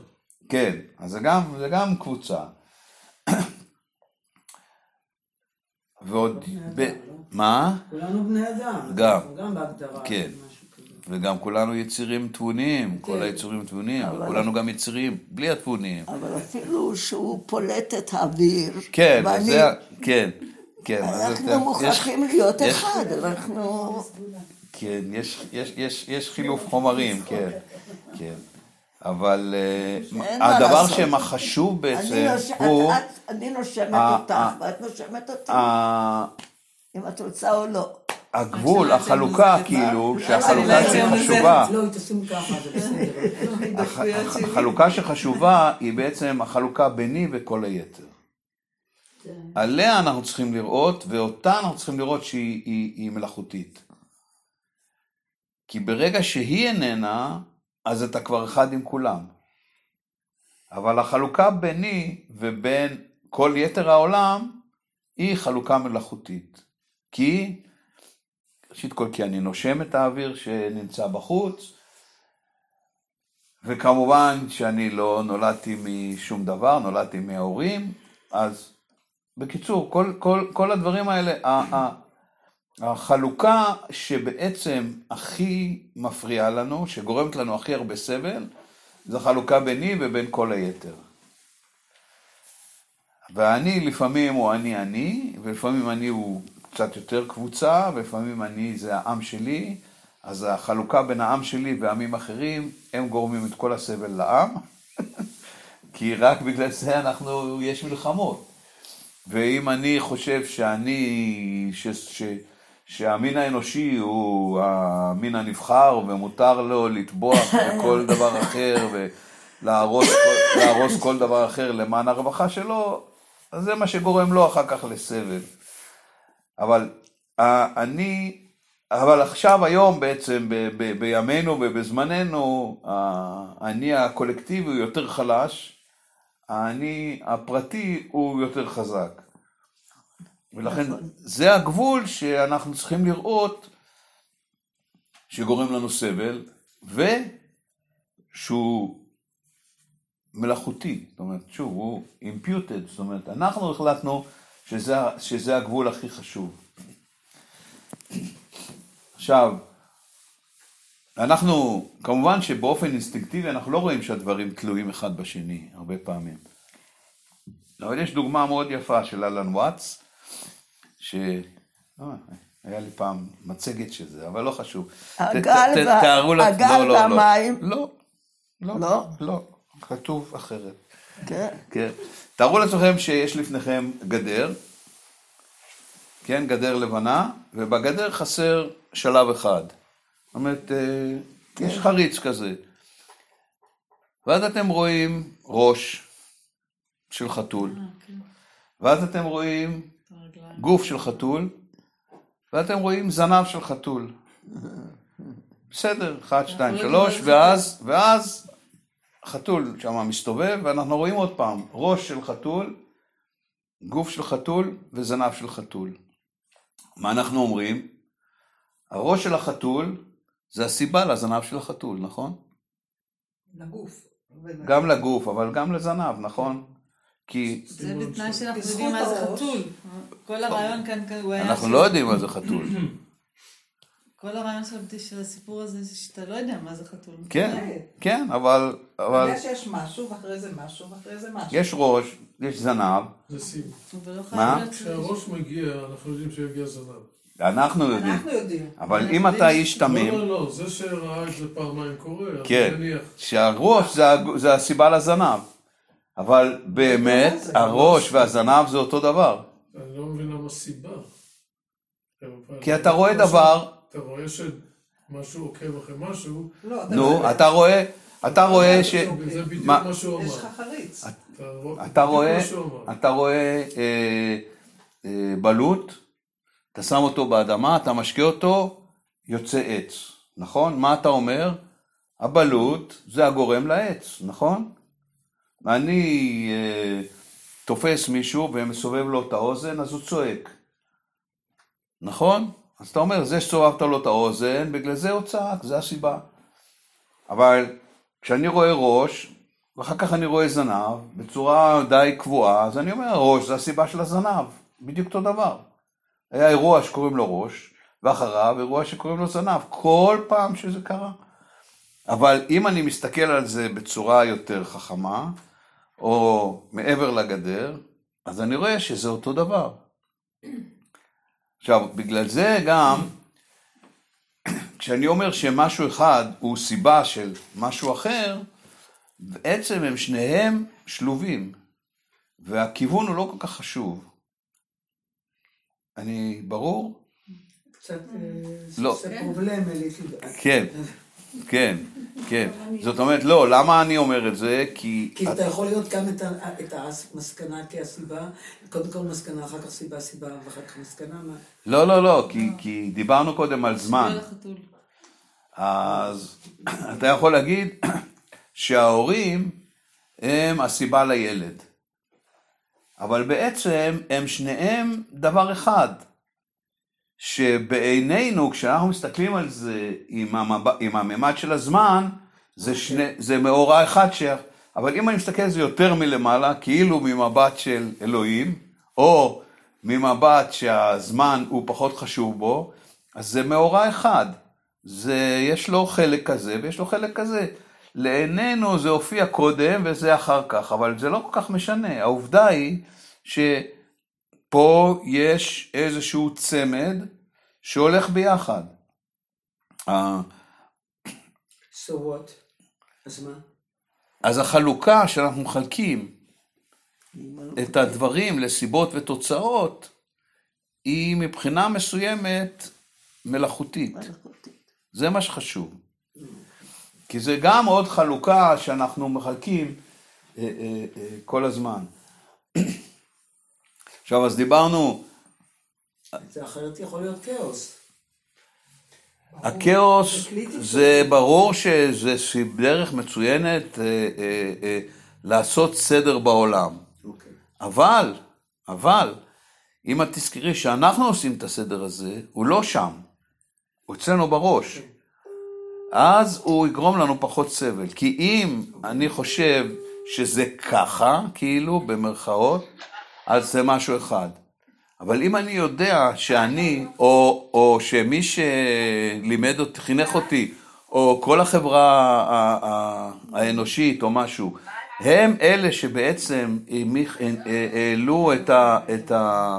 כן, אז זה גם, זה גם קבוצה. ועוד, ב... מה?
כולנו בני אדם.
גם.
גם בהגדרה.
כן. וגם כולנו יצירים תבוניים, כל
כן.
היצורים תבוניים,
אבל-
וכולנו גם יצירים בלי התבוניים.
אבל אפילו שהוא פולט את האוויר.
כן,
ואני-
זה, כן, כן.
אנחנו מוכרחים
יש-
להיות
יש-
אחד, אנחנו...
כן, יש, יש, יש, יש חילוף חומרים, כן, כן. אבל אה, הדבר
לעשות.
שמה חשוב
אני
בעצם הוא
אני נושמת אותך, ואת נושמת אותי, אם את רוצה או לא.
הגבול,
שלא
החלוקה, כאילו. שהחלוקה
לא יצא מזה.
שחשובה,
לא,
החלוקה שחשובה היא בעצם החלוקה ביני וכל היתר. עליה אנחנו צריכים לראות, ואותה אנחנו צריכים לראות שהיא היא, היא מלאכותית. כי ברגע שהיא איננה, אז אתה כבר אחד עם כולם. אבל החלוקה ביני ובין כל יתר העולם היא חלוקה מלאכותית. כי, ראשית כל, כי אני נושם את האוויר שנמצא בחוץ, וכמובן שאני לא נולדתי משום דבר, נולדתי מההורים, אז בקיצור, כל, כל, כל הדברים האלה, החלוקה שבעצם הכי מפריעה לנו, שגורמת לנו הכי הרבה סבל, זו החלוקה ביני ובין כל היתר. והאני לפעמים הוא אני אני, ולפעמים אני הוא קצת יותר קבוצה, ולפעמים אני זה העם שלי, אז החלוקה בין העם שלי ועמים אחרים, הם גורמים את כל הסבל לעם, כי רק בגלל זה אנחנו, יש מלחמות. ואם אני חושב שאני, ש, ש, שהמין האנושי הוא המין הנבחר ומותר לו לטבוח בכל דבר אחר ולהרוס כל, להרוס כל דבר אחר למען הרווחה שלו, אז זה מה שגורם לו אחר כך לסבל. אבל ה- אני, אבל עכשיו היום בעצם ב, ב, בימינו ובזמננו האני הקולקטיבי הוא יותר חלש, האני הפרטי הוא יותר חזק. ולכן
נכון.
זה הגבול שאנחנו צריכים לראות שגורם לנו סבל ושהוא מלאכותי, זאת אומרת, שוב, הוא imputed, זאת אומרת, אנחנו החלטנו שזה, שזה הגבול הכי חשוב. עכשיו, אנחנו, כמובן שבאופן אינסטינקטיבי אנחנו לא רואים שהדברים תלויים אחד בשני, הרבה פעמים. אבל יש דוגמה מאוד יפה של אלן וואטס, ש... אה, היה לי פעם מצגת של זה, אבל לא חשוב.
הגל
ת- ת-
וה-
תארו לעצ-
הגל
לא, לא, לא.
והמים.
לא, לא,
לא?
לא, כתוב אחרת.
כן.
כן. תארו לעצמכם שיש לפניכם גדר, כן, גדר לבנה, ובגדר חסר שלב אחד. זאת אומרת, אה, יש חריץ כזה. ואז אתם רואים ראש של חתול, ואז אתם רואים גוף של חתול, ואתם רואים זנב של חתול. בסדר, אחד, שתיים, שלוש, ואז, ואז חתול שם מסתובב, ואנחנו רואים עוד פעם, ראש של חתול, גוף של חתול וזנב של חתול. מה אנחנו אומרים? הראש של החתול זה הסיבה לזנב של החתול, נכון?
לגוף.
גם לגוף, אבל גם לזנב, נכון? כי
זה בתנאי שאנחנו יודעים מה זה. חתול. כל הרעיון כאן כאן הוא היה...
אנחנו לא יודעים מה זה חתול.
כל הרעיון של- הסיפור הזה זה שאתה לא יודע מה זה חתול.
כן, כן, אבל, אבל
יודע שיש משהו, ואחרי זה משהו, ואחרי זה משהו.
יש ראש, יש זנב,
זה סיב.
לא
מה?
כשהראש מגיע, אנחנו יודעים שיגיע זנב.
אנחנו יודעים.
אנחנו יודעים.
אבל אם אתה איש
לא,
תמים,
לא, לא, זה שראה את זה פעמיים קורה, אז
כן. שהראש זה הסיבה לזנב. אבל באמת? הראש והזנב זה אותו דבר.
אני לא מבין למה סיבה.
כי אתה רואה דבר,
אתה רואה שמשהו עוקב אחרי משהו,
לא,
נו, אתה רואה, אתה רואה ש...
זה בדיוק
מה?
שהוא
יש לך
אמר.
חריץ.
אתה רואה-
אתה
בדיוק
רואה,
מה שהוא אמר.
אתה רואה אה, אה, בלוט, אתה שם אותו באדמה, אתה משקה אותו, יוצא עץ, נכון? מה אתה אומר? הבלוט זה הגורם לעץ, נכון? אני אה, תופס מישהו ומסובב לו את האוזן, אז הוא צועק, נכון? אז אתה אומר, זה שסובבת לו את האוזן, בגלל זה הוא צעק, זה הסיבה. אבל כשאני רואה ראש, ואחר כך אני רואה זנב, בצורה די קבועה, אז אני אומר, ראש זה הסיבה של הזנב, בדיוק אותו דבר. היה אירוע שקוראים לו ראש, ואחריו אירוע שקוראים לו זנב, כל פעם שזה קרה. אבל אם אני מסתכל על זה בצורה יותר חכמה, או מעבר לגדר, אז אני רואה שזה אותו דבר. עכשיו, בגלל זה גם, כשאני אומר שמשהו אחד הוא סיבה של משהו אחר, בעצם הם שניהם שלובים, והכיוון הוא לא כל כך חשוב. אני, ברור?
קצת... אה,
לא.
זה פרובלם.
כן, כן, כן. זאת אומרת, לא, למה אני אומר את זה? כי...
כי אתה יכול להיות גם את המסקנה כהסיבה, קודם כל מסקנה, אחר כך סיבה, סיבה, ואחר כך מסקנה.
לא, לא, לא, כי, כי דיברנו קודם על זמן. אז אתה יכול להגיד שההורים הם הסיבה לילד. אבל בעצם הם שניהם דבר אחד. שבעינינו, כשאנחנו מסתכלים על זה עם, המב... עם הממד של הזמן, זה, שני... זה מאורע אחד ש... אבל אם אני מסתכל על זה יותר מלמעלה, כאילו ממבט של אלוהים, או ממבט שהזמן הוא פחות חשוב בו, אז זה מאורע אחד. זה, יש לו חלק כזה ויש לו חלק כזה. לעינינו זה הופיע קודם וזה אחר כך, אבל זה לא כל כך משנה. העובדה היא שפה יש איזשהו צמד שהולך ביחד.
So what? אז מה?
אז החלוקה שאנחנו מחלקים את הדברים לסיבות ותוצאות, היא מבחינה מסוימת מלאכותית. זה מה שחשוב. כי זה גם עוד חלוקה שאנחנו מחלקים אה, אה, אה, כל הזמן. עכשיו, אז דיברנו,
אחרת יכול להיות כאוס.
הכאוס,
זה
ברור שזה דרך מצוינת אה, אה, אה, לעשות סדר בעולם.
אוקיי.
אבל, אבל, אם את תזכרי שאנחנו עושים את הסדר הזה, הוא לא שם, הוא אצלנו בראש. אז הוא יגרום לנו פחות סבל. כי אם אני חושב שזה ככה, כאילו, במרכאות, אז זה משהו אחד. אבל אם אני יודע שאני, או, או שמי שלימד אותי, חינך אותי, או כל החברה האנושית או משהו, הם אלה שבעצם העמיך- העלו את, ה, את, ה,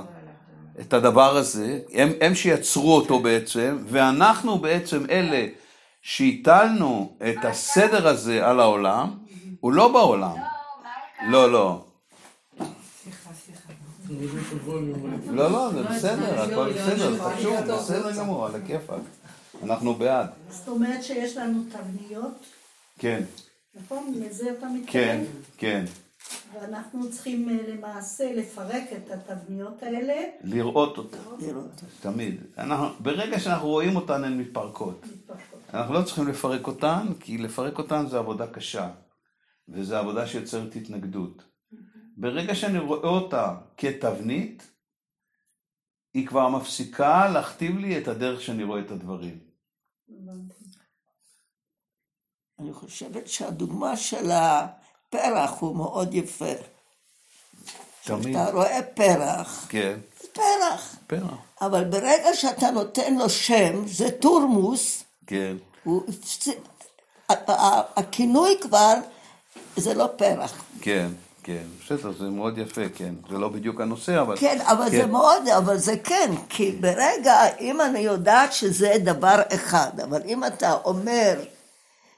את הדבר הזה, הם, הם שיצרו אותו בעצם, ואנחנו בעצם אלה שהטלנו את הסדר הזה על העולם, הוא לא בעולם. לא, לא. לא, לא, זה בסדר, הכל בסדר, חשוב, בסדר. גמור, על הכיפאק. אנחנו בעד.
זאת אומרת שיש לנו תבניות,
כן,
נכון? לזה אתה מתכוון?
כן, כן.
ואנחנו צריכים אה, למעשה לפרק את התבניות האלה.
לראות
לראות.
תמיד. אנחנו, ברגע שאנחנו רואים אותן הן מתפרקות. אנחנו לא צריכים לפרק אותן, כי לפרק אותן זה עבודה קשה, וזו עבודה שיוצרת התנגדות. ברגע שאני רואה אותה כתבנית, היא כבר מפסיקה להכתיב לי את הדרך שאני רואה את הדברים.
אני חושבת שהדוגמה של הפרח הוא מאוד יפה.
תמיד.
אתה רואה פרח,
כן,
זה פרח,
פרח.
אבל ברגע שאתה נותן לו שם, זה תורמוס,
כן,
הוא הכינוי כבר, זה לא פרח.
כן, כן. בסדר, זה מאוד יפה, כן. זה לא בדיוק הנושא, אבל...
כן, אבל זה מאוד, אבל זה כן, כי ברגע, אם אני יודעת שזה דבר אחד, אבל אם אתה אומר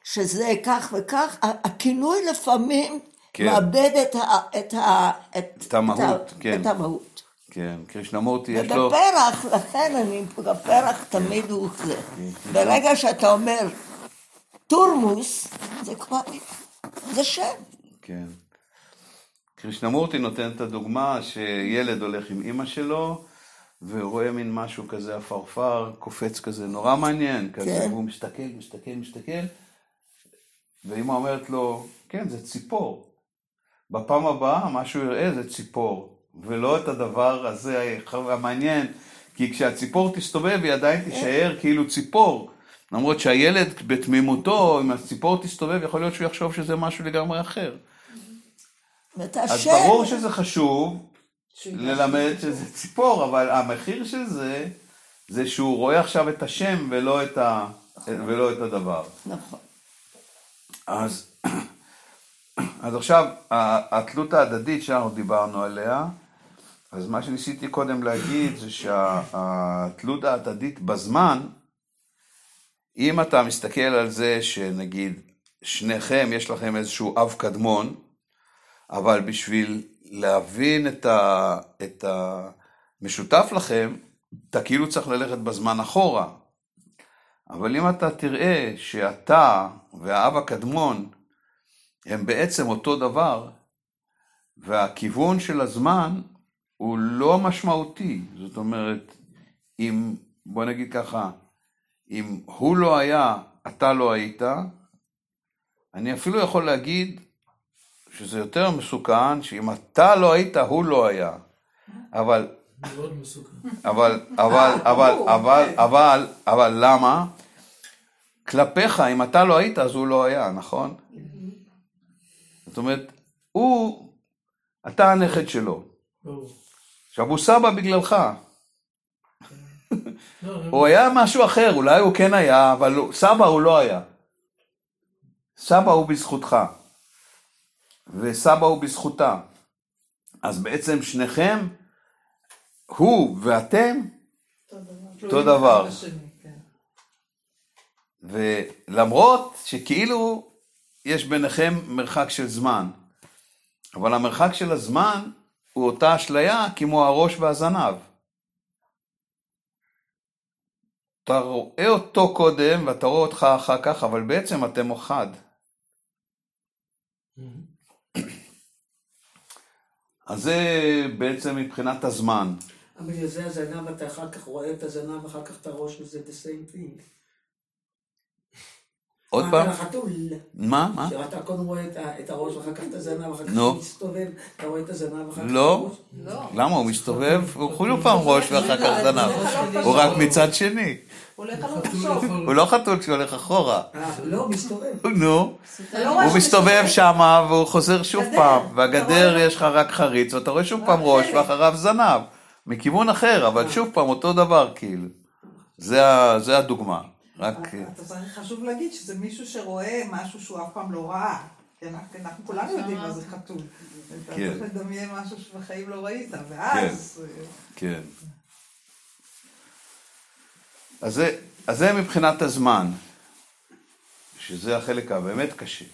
שזה כך וכך, הכינוי לפעמים
כן.
מאבד את, ה, את, ה, את,
את המהות,
ה-
כן.
את המהות.
כן, קרישנמורטי יש לו...
ובפרח, לכן אני, בפרח תמיד הוא זה. ברגע שאתה אומר תורמוס, זה כבר, זה שם.
כן. קרישנמורטי נותן את הדוגמה שילד הולך עם אימא שלו, ורואה מין משהו כזה עפרפר, קופץ כזה, נורא מעניין, כזה,
כן.
והוא מסתכל, מסתכל, מסתכל, ואימא אומרת לו, כן, זה ציפור. בפעם הבאה, מה שהוא יראה זה ציפור, ולא את הדבר הזה המעניין, כי כשהציפור תסתובב, היא עדיין תישאר כאילו ציפור. למרות שהילד בתמימותו, אם הציפור תסתובב, יכול להיות שהוא יחשוב שזה משהו לגמרי אחר.
ואת
אז
השם,
ברור שזה חשוב ללמד שזה ציפור, אבל המחיר של זה, זה שהוא רואה עכשיו את השם ולא את, ה, ולא את הדבר.
נכון.
אז, אז עכשיו, התלות ההדדית שאנחנו דיברנו עליה, אז מה שניסיתי קודם להגיד זה שהתלות ההדדית בזמן, אם אתה מסתכל על זה שנגיד שניכם יש לכם איזשהו אב קדמון, אבל בשביל להבין את, ה, את המשותף לכם, אתה כאילו צריך ללכת בזמן אחורה. אבל אם אתה תראה שאתה והאב הקדמון הם בעצם אותו דבר, והכיוון של הזמן הוא לא משמעותי. זאת אומרת, אם, בוא נגיד ככה, אם הוא לא היה, אתה לא היית, אני אפילו יכול להגיד שזה יותר מסוכן, שאם אתה לא היית, הוא לא היה. אבל. אבל, אבל, אבל, אבל, אבל, אבל למה? כלפיך, אם אתה לא היית, אז הוא לא היה, נכון? זאת אומרת, הוא, אתה הנכד שלו. עכשיו, הוא סבא בגללך.
לא, אני-
הוא היה משהו אחר, אולי הוא כן היה, אבל סבא הוא לא היה. סבא הוא בזכותך. וסבא הוא בזכותה. אז בעצם שניכם, הוא ואתם,
אותו דבר.
כן.
ולמרות שכאילו יש ביניכם מרחק של זמן, אבל המרחק של הזמן הוא אותה אשליה כמו הראש והזנב. אתה רואה אותו קודם ואתה רואה אותך אחר כך, אבל בעצם אתם אחד. אז זה בעצם מבחינת הזמן.
אבל זה הזנב, אתה אחר כך רואה את הזנב, אחר כך את הראש, וזה the same thing.
עוד
מה,
פעם?
החתול.
מה? מה?
שאתה קודם רואה את הראש, ואחר כך את הזנב, אחר כך
נו.
כשהוא מסתובב, אתה רואה את הזנב, אחר כך את
לא.
הראש.
לא.
למה? הוא מסתובב, הוא כולו פעם ראש ואחר כך זנב. הוא רק מצד שני.
הולך.
הוא לא חתול כשהולך אחורה.
אה, לא, מסתובב.
נו.
לא
הוא מסתובב שמה והוא חוזר שוב. פעם, והגדר? יש לך רק חריץ ואתה רואה שוב פעם ראש. ואחריו זנב, מכיוון אחר, אבל שוב פעם אותו דבר כאילו. זה הדוגמה. רק...
אתה צריך חשוב להגיד שזה מישהו שרואה משהו שהוא אף פעם לא ראה. אנחנו כולנו יודעים מה זה חתול. אתה
כן.
צריך לדמיין משהו שבחיים לא ראית, ואז... אה,
כן. אז זה, אז זה מבחינת הזמן, שזה החלק הבאמת קשה.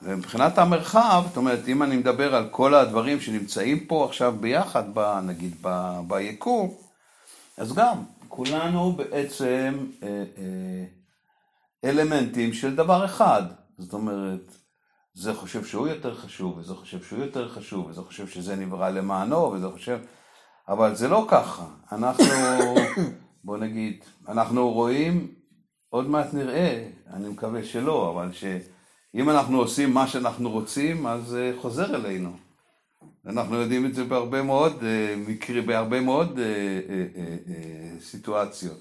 ומבחינת המרחב, זאת אומרת, אם אני מדבר על כל הדברים שנמצאים פה עכשיו ביחד, ב, נגיד ב, ביקום, אז גם, כולנו בעצם אה, אה, אלמנטים של דבר אחד. זאת אומרת, זה חושב שהוא יותר חשוב, וזה חושב שהוא יותר חשוב, וזה חושב שזה נברא למענו, וזה חושב... אבל זה לא ככה. אנחנו, בוא נגיד, אנחנו רואים, עוד מעט נראה, אני מקווה שלא, אבל שאם אנחנו עושים מה שאנחנו רוצים, אז זה חוזר אלינו. אנחנו יודעים את זה בהרבה מאוד אה, מקרים, בהרבה מאוד אה, אה, סיטואציות.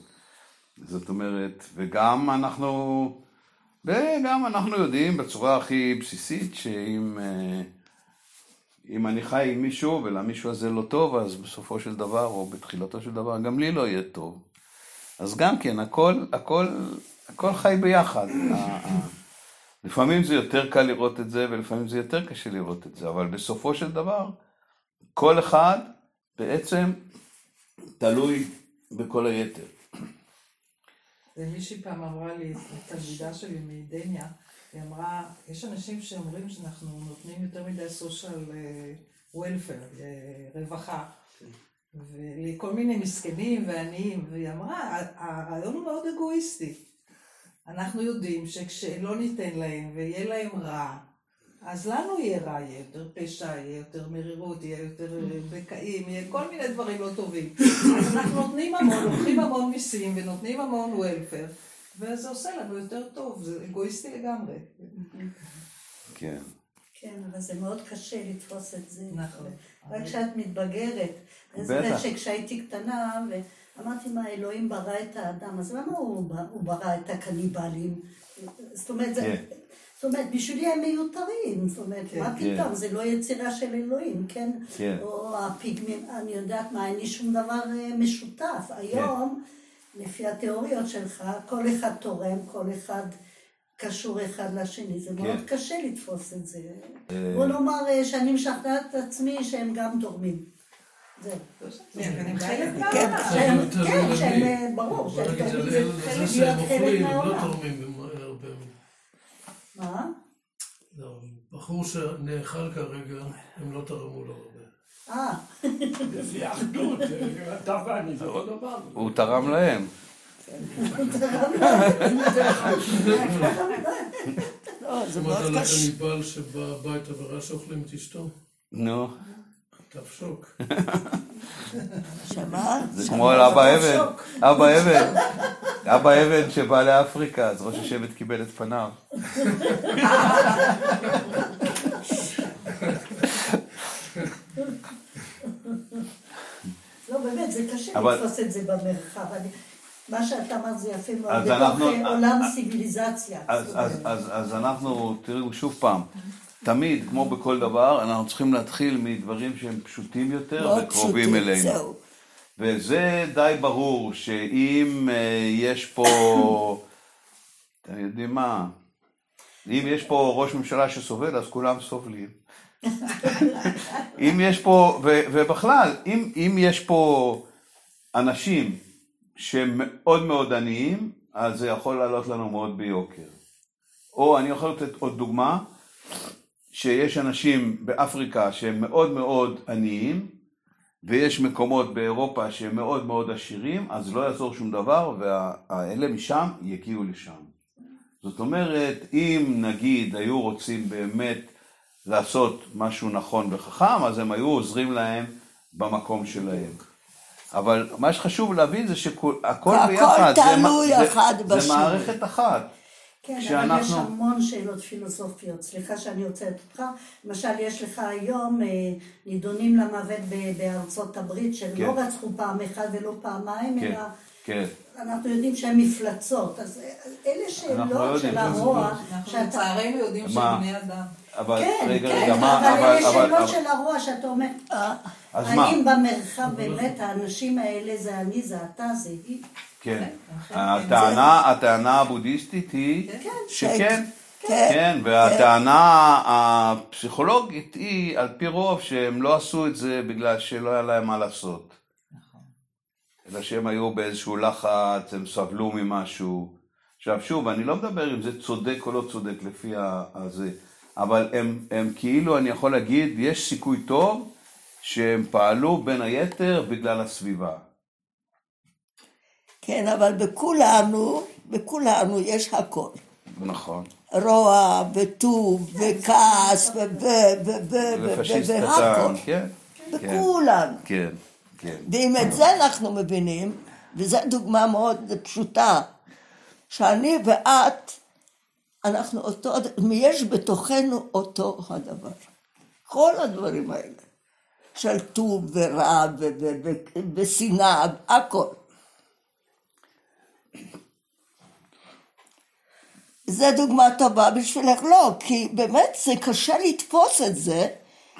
זאת אומרת, וגם אנחנו, וגם אנחנו יודעים בצורה הכי בסיסית שאם אם אני חי עם מישהו ולמישהו הזה לא טוב, אז בסופו של דבר, או בתחילתו של דבר, גם לי לא יהיה טוב. אז גם כן, הכל, הכל, הכל חי ביחד. לפעמים זה יותר קל לראות את זה, ולפעמים זה יותר קשה לראות את זה, אבל בסופו של דבר, כל אחד בעצם תלוי בכל היתר.
ומישהי פעם אמרה לי, תלמידה שלי מדניה, היא אמרה, יש אנשים שאומרים שאנחנו נותנים יותר מדי סושיאל וולפר, רווחה, ולכל מיני מסכנים ועניים, והיא אמרה, "ה- הרעיון הוא מאוד אגואיסטי. אנחנו יודעים שכשלא ניתן להם ויהיה להם רע, אז לנו יהיה רע, יהיה יותר פשע, יהיה יותר מרירות, יהיה יותר אה, בקעים, יהיה כל מיני דברים לא טובים. אז אנחנו נותנים המון, לוקחים המון מיסים ונותנים המון וולפר, וזה עושה לנו יותר טוב, זה אגואיסטי לגמרי.
כן.
כן, אבל זה מאוד קשה לתפוס את זה.
נכון.
רק כשאת מתבגרת.
בטח.
זוכרת שכשהייתי קטנה, ואמרתי, מה, אלוהים ברא את האדם, אז למה הוא, הוא ברא את הקניבלים? זאת אומרת, זה...
כן.
זאת אומרת, בשבילי הם מיותרים, זאת אומרת,
כן,
מה
כן.
פתאום, זה לא יצירה של אלוהים, כן?
כן.
או הפיגמים, אני יודעת מה, אין לי שום דבר אה, משותף. היום, לפי התיאוריות שלך, כל אחד תורם, כל אחד קשור אחד לשני, זה מאוד. קשה לתפוס את זה. בוא נאמר אה, שאני משכנעת את עצמי שהם גם תורמים. זהו.
כן, אני חלק
כן,
מהעולם.
שהם,
תלוי
כן,
למי.
שהם, אה, ברור, שהם
על
זה חלק
זה שהם
להיות חלק
הם לא
מהעולם.
תורמים הרבה.
מה?
לא, בחור שנאכל כרגע, הם לא תרמו לו הרבה.
אה,
לפי אחדות, אתה ואני, זה אותו דבר.
הוא תרם להם.
לא, זה
זאת
מאוד
אומרת, על
קשה.
הקניבל שבא הביתה וראה שאוכלים את אשתו,
נו,
תפשוק.
שמה?
זה כמו על אבא אבן. אבא אבן. אבא אבן שבא לאפריקה, אז ראש השבט קיבל את פניו.
לא, באמת, זה קשה
אבל-
לתפוס את זה במרחב. אני- מה שאתה אמר זה יפה מאוד, בתוך
אנחנו-
אה, עולם.
אז, אז אנחנו, תראו שוב פעם, תמיד, כמו בכל דבר, אנחנו צריכים להתחיל מדברים שהם פשוטים יותר וקרובים
פשוטים,
אלינו.
זהו.
וזה די ברור שאם אה, יש פה, אתם יודעים מה, אם יש פה ראש ממשלה שסובל, אז כולם סובלים. אם יש פה, ו, ובכלל, אם, אם יש פה אנשים שהם מאוד מאוד עניים, אז זה יכול לעלות לנו מאוד ביוקר. או אני יכול לתת עוד דוגמה, שיש אנשים באפריקה שהם מאוד מאוד עניים, ויש מקומות באירופה שהם מאוד מאוד עשירים, אז לא יעזור שום דבר, והאלה משם יגיעו לשם. זאת אומרת, אם נגיד היו רוצים באמת לעשות משהו נכון וחכם, אז הם היו עוזרים להם במקום שלהם. אבל מה שחשוב להבין זה שהכל
הכל
ביחד, זה,
תלוי
זה, זה. מערכת אחת.
כן, אבל יש
כשאנחנו-
המון שאלות פילוסופיות. סליחה שאני עוצרת אותך. למשל, יש לך היום אה, נידונים למוות בארצות הברית, שלא
כן.
רצחו פעם אחת ולא פעמיים,
כן,
אלא
כן.
אנחנו יודעים שהם מפלצות. אז אה, אלה
אנחנו לא
שאלות של. הרוע,
אנחנו
שאתה...
לצערנו יודעים? שהם בני אדם.
אבל
כן,
רגע,
כן,
רגע, מה,
אבל
אבל,
אלה
אבל,
שאלות
אבל,
של הרוע שאתה אומר, אה,
אז מה?
האם במרחב באמת האנשים האלה זה אני, זה אתה, זה היא?
כן.
אכן,
הטענה, הטענה הבודהיסטית היא
כן.
שכן,
כן.
כן, והטענה הפסיכולוגית היא על פי רוב שהם לא עשו את זה בגלל שלא היה להם מה לעשות. אלא שהם היו באיזשהו לחץ, הם סבלו ממשהו. עכשיו שוב, אני לא מדבר אם זה צודק או לא צודק לפי הזה, אבל הם, הם כאילו, אני יכול להגיד, יש סיכוי טוב שהם פעלו בין היתר בגלל הסביבה.
כן, אבל בכולנו, בכולנו יש הכל.
נכון.
רוע וטוב וכעס ו... ו... ו... ו... ו...
ופשיסט
והכל.
כן, כן,
בכולנו.
כן, כן.
ואם את זה אנחנו מבינים, וזו דוגמה מאוד פשוטה, שאני ואת, אנחנו אותו, יש בתוכנו אותו הדבר. כל הדברים האלה, של טוב ורע ושנאה, הכל. זה דוגמה טובה בשבילך, לא, כי באמת זה קשה לתפוס את זה,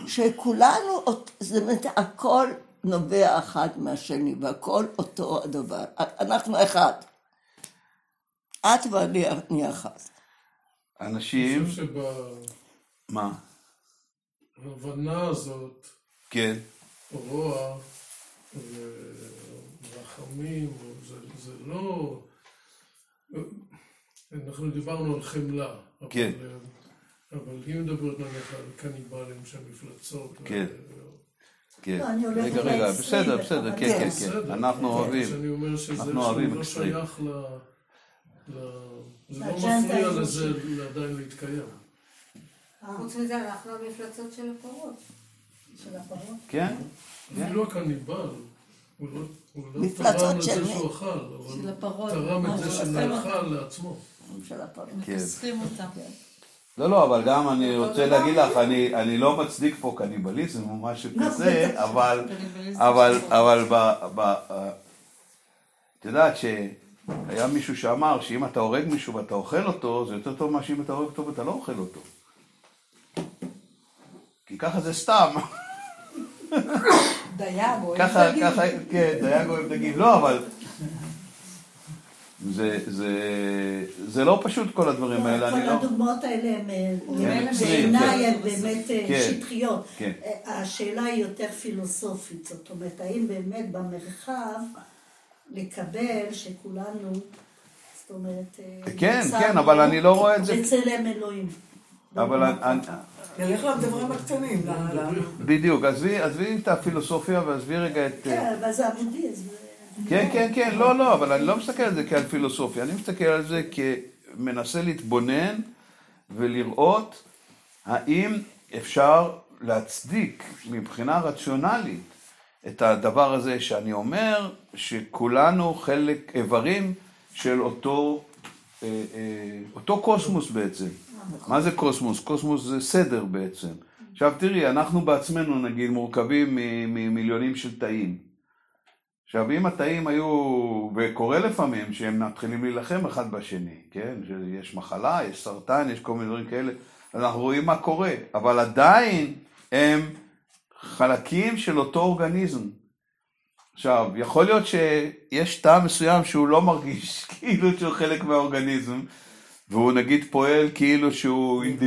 שכולנו, זאת אומרת, הכל נובע אחד מהשני, והכל אותו הדבר. אנחנו אחד. את ואני אני אחת.
אני
אנשים,
חושב
מה?
שבהבנה הזאת,
כן,
רוע ורחמים, זה, זה לא... אנחנו דיברנו על חמלה, אבל,
כן.
אבל היא מדברת נניח על קניבלים של מפלצות.
כן. כן.
לא,
רגע, רגע, בסדר,
אבל
בסדר,
כן,
כן, כן. כן. אנחנו אוהבים. אנחנו אוהבים
לא
אקסטרים.
שייך ל... ל- זה לא מפריע. לזה עדיין להתקיים.
חוץ מזה, אנחנו המפלצות של הפרות.
של הפרות.
כן?
הוא לא- הוא לא
מפלצות
תרם
של
לזה
מי?
שהוא אכל,
של
אבל. תרם את זה שנאכל. לעצמו.
של הפרות.
כן.
מכסחים אותם.
לא, לא, אבל גם אני רוצה להגיד לך, אני, אני לא מצדיק פה קניבליזם או משהו
לא,
כזה. אבל, אבל, אבל, ב, ב, אה, את יודעת שהיה מישהו שאמר שאם אתה הורג מישהו ואתה אוכל אותו, זה יותר טוב מאשר אם אתה הורג אותו ואתה לא אוכל אותו. כי ככה זה סתם.
דייג או
ככה,
דגים.
ככה, כן, דייג אוהב דגים. לא, אבל... זה, זה, זה לא פשוט כל הדברים האלה, אני
כל
לא...
הדוגמאות האלה הם
הם
אה, בעיניי
כן.
הן באמת אה,
כן.
שטחיות.
כן.
השאלה היא יותר פילוסופית, זאת אומרת, האם באמת במרחב לקבל שכולנו, זאת אומרת, אה,
כן, כן, אבל אני לא רואה את זה-
בצלם אלוהים.
אבל אני- אני-
נלך לדברים הקטנים.
בדיוק, עזבי, את הפילוסופיה ועזבי רגע את...
כן, אבל זה הבודהיזם.
כן, כן, כן, לא, לא, אבל אני לא מסתכל על זה כעל פילוסופיה, אני מסתכל על זה כמנסה להתבונן ולראות האם אפשר להצדיק מבחינה רציונלית את הדבר הזה שאני אומר שכולנו חלק, איברים של אותו, אה, אה, אותו קוסמוס בעצם. מה זה קוסמוס? קוסמוס זה סדר בעצם. עכשיו תראי, אנחנו בעצמנו נגיד מורכבים ממיליונים של תאים. עכשיו, אם התאים היו, וקורה לפעמים שהם מתחילים להילחם אחד בשני, כן? שיש מחלה, יש סרטן, יש כל מיני דברים כאלה, אז אנחנו רואים מה קורה, אבל עדיין הם חלקים של אותו אורגניזם. עכשיו, יכול להיות שיש טעם מסוים שהוא לא מרגיש כאילו שהוא חלק מהאורגניזם, והוא נגיד פועל כאילו שהוא
עם...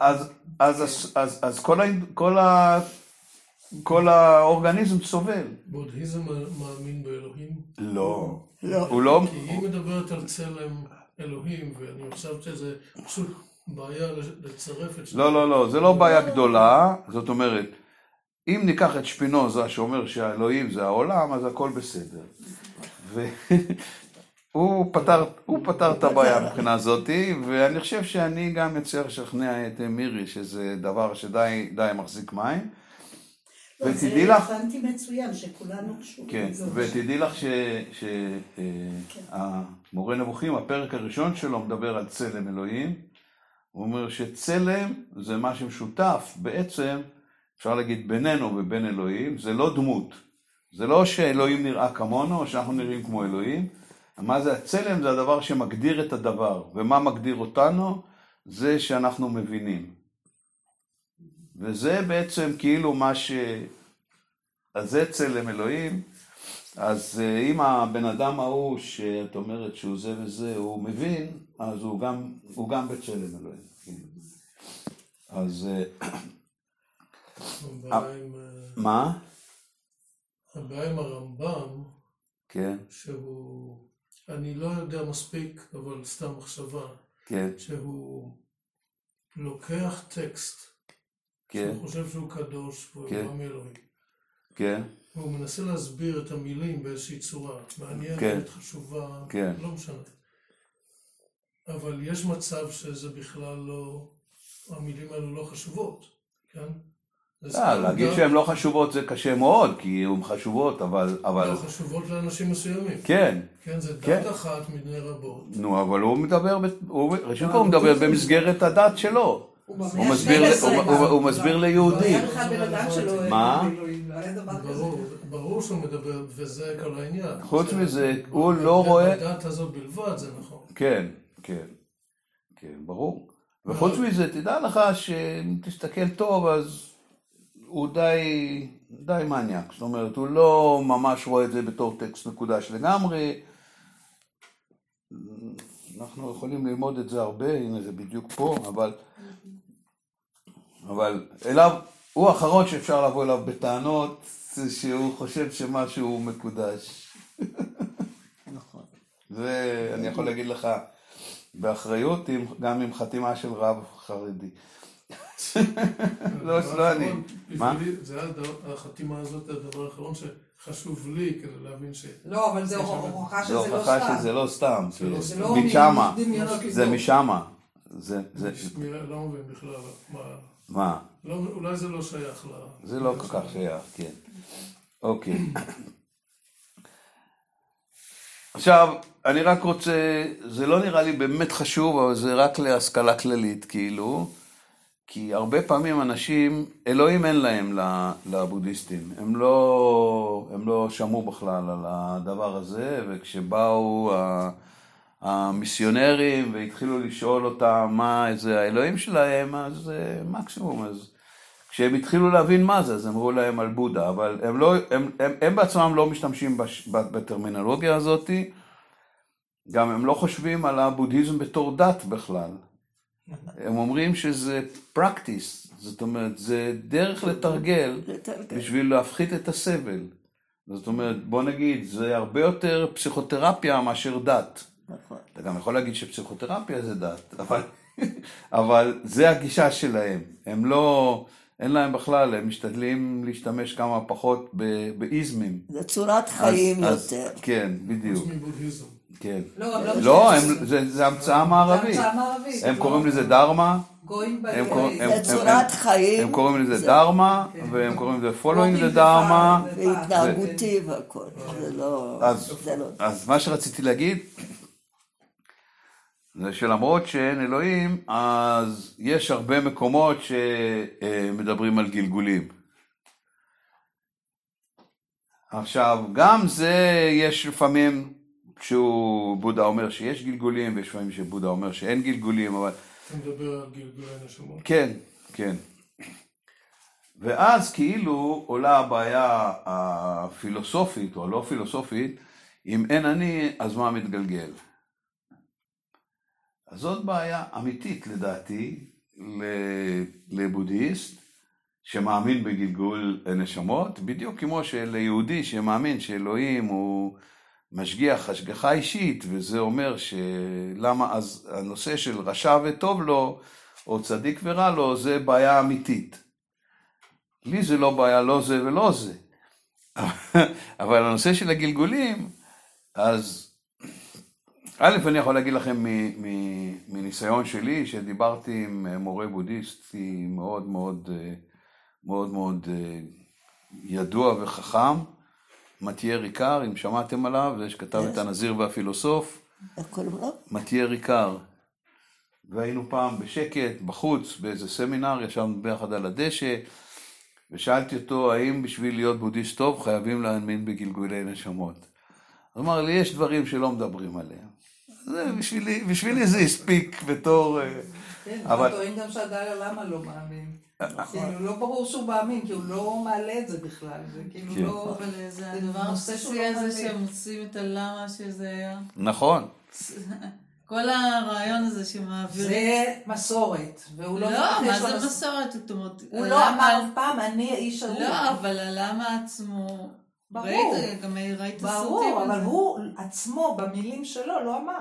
אז, אז, אז, אז, אז כל, ה, כל, ה, כל האורגניזם סובל.
בודהיזם מאמין באלוהים?
לא.
לא.
הוא לא...
כי היא מדברת על צלם אלוהים, ואני חושבת שזה פשוט בעיה לצרף את.
לא, לא, לא, זה לא בעיה גדולה, זאת אומרת, אם ניקח את שפינוזה שאומר שהאלוהים זה העולם, אז הכל בסדר. והוא פתר, הוא פתר את הבעיה מבחינה הזאתי, ואני חושב שאני גם אצליח לשכנע את מירי שזה דבר שדי די מחזיק מים.
לא,
ותדעי לך,
הבנתי מצוין, שכולנו קשורים.
כן, ותדעי לך שהמורה נבוכים, הפרק הראשון שלו מדבר על צלם אלוהים. הוא אומר שצלם זה מה שמשותף בעצם, אפשר להגיד בינינו ובין אלוהים, זה לא דמות. זה לא שאלוהים נראה כמונו או שאנחנו נראים כמו אלוהים. מה זה הצלם? זה הדבר שמגדיר את הדבר. ומה מגדיר אותנו? זה שאנחנו מבינים. וזה בעצם כאילו מה ש... אז זה צלם אלוהים. אז אה, אם הבן אדם ההוא שאת אומרת שהוא זה וזה, הוא מבין, אז הוא גם, הוא גם בצלם אלוהים. אז אה,
אה,
מה?
הבעיה עם הרמב"ם,
כן,
שהוא, אני לא יודע מספיק, אבל סתם מחשבה,
כן,
שהוא לוקח טקסט,
כן,
שהוא חושב שהוא קדוש, והוא
כן.
מאלוהים,
כן,
והוא מנסה להסביר את המילים באיזושהי צורה, מעניינת,
כן.
חשובה,
כן.
לא משנה. אבל יש מצב שזה בכלל לא, המילים האלו לא חשובות, כן?
אה,
סתם
להגיד שהן לא חשובות זה קשה מאוד, כי הן חשובות, אבל, אבל,
לא חשובות לאנשים מסוימים.
כן,
כן, זה
כן.
דת אחת מני רבות.
נו, אבל הוא מדבר, ראשית כל הוא מדבר במסגרת הדת שלו.
הוא
מסביר, מסביר ליהודים.
שלא
מה?
לא.
ברור, שהוא מדבר, וזה כל העניין.
חוץ
זה-
מזה, הוא לא רואה-
בדת הזאת בלבד זה נכון.
כן, כן, כן, ברור. וחוץ מזה, תדע לך שאם תסתכל טוב, אז הוא די, די מניאק. זאת אומרת, הוא לא ממש רואה את זה בתור טקסט מקודש לגמרי. אנחנו יכולים ללמוד את זה הרבה, הנה זה בדיוק פה, אבל, אבל אליו, הוא האחרון שאפשר לבוא אליו בטענות שהוא חושב שמשהו מקודש.
נכון.
ואני יכול להגיד לך באחריות, גם עם חתימה של רב חרדי. לא, לא אני. מה?
זה החתימה הזאת זה הדבר האחרון שחשוב לי כדי להבין ש...
לא, אבל זה הוכחה שזה לא
הוכחה
סתם.
שזה לא סתם,
לא
זה
לא
משמה,
מדמיונות
זה. משמה. זה, זה,
אני לא מבין בכלל מה...
מה?
לא, אולי זה לא שייך ל...
זה לא כל כך שייך, כן. אוקיי. עכשיו, אני רק רוצה, זה לא נראה לי באמת חשוב, אבל זה רק להשכלה כללית, כאילו, כי הרבה פעמים אנשים, אלוהים אין להם לבודהיסטים, הם לא, הם לא שמעו בכלל על הדבר הזה, וכשבאו המיסיונרים והתחילו לשאול אותם מה זה האלוהים שלהם, אז אה, מקסימום, אז כשהם התחילו להבין מה זה, אז אמרו להם על בודה, אבל הם, לא, הם, הם, הם בעצמם לא משתמשים בש, בטרמינולוגיה הזאת, גם הם לא חושבים על הבודהיזם בתור דת בכלל. הם אומרים שזה practice, זאת אומרת, זה דרך לתרגל. בשביל להפחית את הסבל. זאת אומרת, בוא נגיד, זה הרבה יותר פסיכותרפיה מאשר דת.
נכון.
אתה גם יכול להגיד שפסיכותרפיה זה דת, אבל, אבל זה הגישה שלהם. הם לא, אין להם בכלל, הם משתדלים להשתמש כמה פחות באיזמים.
זה צורת חיים
אז-
יותר.
כן, בדיוק. כן.
לא, לא
לא, הם. זה, זה המצאה מערבית.
זה המצאה מערבית.
הם קוראים לזה דרמה,
זה צורת חיים.
הם קוראים לזה
זה-
דרמה,
כן.
והם קוראים לזה following the דרמה.
והתנהגותי והכל. זה לא...
אז-
זה לא...
אז מה שרציתי להגיד, זה שלמרות שאין אלוהים, אז יש הרבה מקומות שמדברים על גלגולים. עכשיו, גם זה יש לפעמים שהוא, בודה אומר שיש גלגולים, ויש לפעמים שבודה אומר שאין גלגולים, אבל
אתה מדבר על גלגולי נשמות.
כן, כן. ואז כאילו עולה הבעיה הפילוסופית או הלא פילוסופית, אם אין אני, אז מה מתגלגל? אז זאת בעיה אמיתית לדעתי לבודהיסט שמאמין בגלגול נשמות, בדיוק כמו שליהודי שמאמין שאלוהים הוא משגיח השגחה אישית, וזה אומר שלמה אז הנושא של רשע וטוב לו, או צדיק ורע לו, זה בעיה אמיתית. לי זה לא בעיה, לא זה ולא זה. אבל הנושא של הגלגולים, אז א', אני יכול להגיד לכם מניסיון שלי, שדיברתי עם מורה בודהיסטי מאוד מאוד אה, מאוד מאוד אה, ידוע וחכם, מתיה ריקר, אם שמעתם עליו, זה שכתב את הנזיר והפילוסוף,
לו?
מתיה ריקר. והיינו פעם בשקט, בחוץ, באיזה סמינר, ישבנו ביחד על הדשא, ושאלתי אותו, האם בשביל להיות בודהיסט טוב חייבים להאמין בגלגולי נשמות? הוא אמר לי, יש דברים שלא מדברים עליהם. זה בשבילי, בשבילי זה הספיק בתור... אה,
כן,
אבל-
טוען גם שהדלאי למה לא מאמין. כאילו, לא ברור שהוא מאמין, כי הוא לא מעלה את זה בכלל. זה כאילו
כן.
לא...
אבל זה הדבר הבסיסי
לא
הזה. שהם מוצאים את הלמה שזה היה.
נכון.
כל הרעיון הזה שמעבירים.
זה מסורת, והוא לא
לא, מה זה מסורת? זאת אומרת,
הוא לא אמר אף פעם, אני האיש ההוא.
לא, אבל הלמה עצמו...
ברור.
ראית, גם ראית סרטים
ברור, אבל
זה.
הוא עצמו, במילים שלו, לא אמר.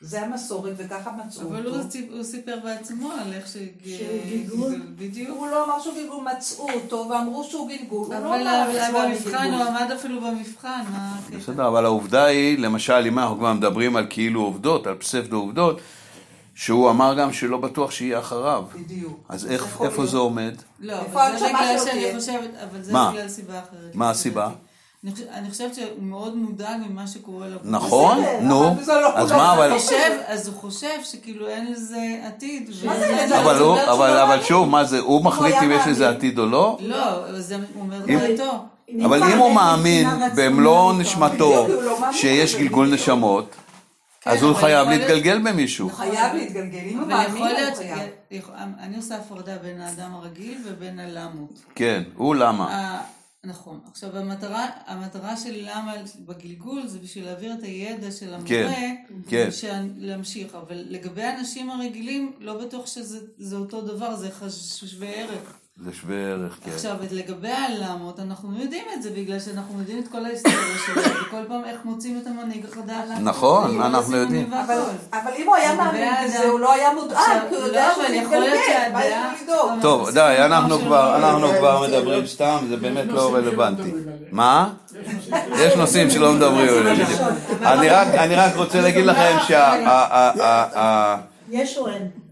זה המסורת וככה מצאו
אבל
אותו.
הוא סיפ- הוא סיפר בעצמו על איך.
שהוא גלגול?
בדיוק.
הוא לא אמר שהוא גלגול, מצאו אותו ואמרו שהוא גלגול. הוא לא
אבל במבחן. הוא עמד אפילו במבחן?
בסדר, אבל העובדה היא, למשל, אם אנחנו כבר מדברים על כאילו עובדות, על פסבדו עובדות, שהוא אמר גם שלא בטוח שיהיה אחריו.
בדיוק.
אז איך, איפה. זה עומד?
לא, אבל זה בגלל שאני? חושבת, אבל זה
מה?
בגלל סיבה אחרת.
מה הסיבה?
אני חוש- אני חושבת שהוא מאוד מודאג ממה שקורה לו.
נכון, נו,
לא
אז מה, אבל...
אז הוא חושב שכאילו אין לזה עתיד.
אבל הוא,
לא
אבל
מאמין.
שוב, מה זה, הוא מחליט אם יש לזה. עתיד או לא?
לא, זה אומר דעתו.
אבל אם הוא מאמין במלוא נשמתו
לא
שיש גלגול. נשמות,
כן,
אז הוא חייב להתגלגל במישהו.
הוא חייב להתגלגל. אם הוא מאמין, הוא חייב.
אני עושה הפרדה בין האדם הרגיל ובין הלמות.
כן, הוא למה?
נכון. עכשיו, המטרה, המטרה של למה בגלגול זה בשביל להעביר את הידע של המורה,
כן, כן.
להמשיך. אבל לגבי האנשים הרגילים, לא בטוח שזה זה אותו דבר, זה חש- שווה ערך.
זה שווה ערך, כן.
עכשיו, לגבי הלמות, אנחנו יודעים את זה, בגלל שאנחנו יודעים את כל ההיסטוריה שלהם, וכל פעם איך מוצאים את המנהיג החדש.
נכון,
כל
אנחנו יודעים.
אבל, אם הוא היה מאמין בזה, הוא לא היה מודאג, כי הוא
לא,
יודע
יכול להיות
יתגלגל, מה יש לדאוג?
טוב,
אנחנו
די, אנחנו כבר,
לא-
אנחנו
לא,
כבר
זה
מדברים
לא-
סתם, זה באמת לא רלוונטי. מה?
יש נושאים שלא-
מדברים עליהם. אני רק, רוצה להגיד לכם
יש או אין?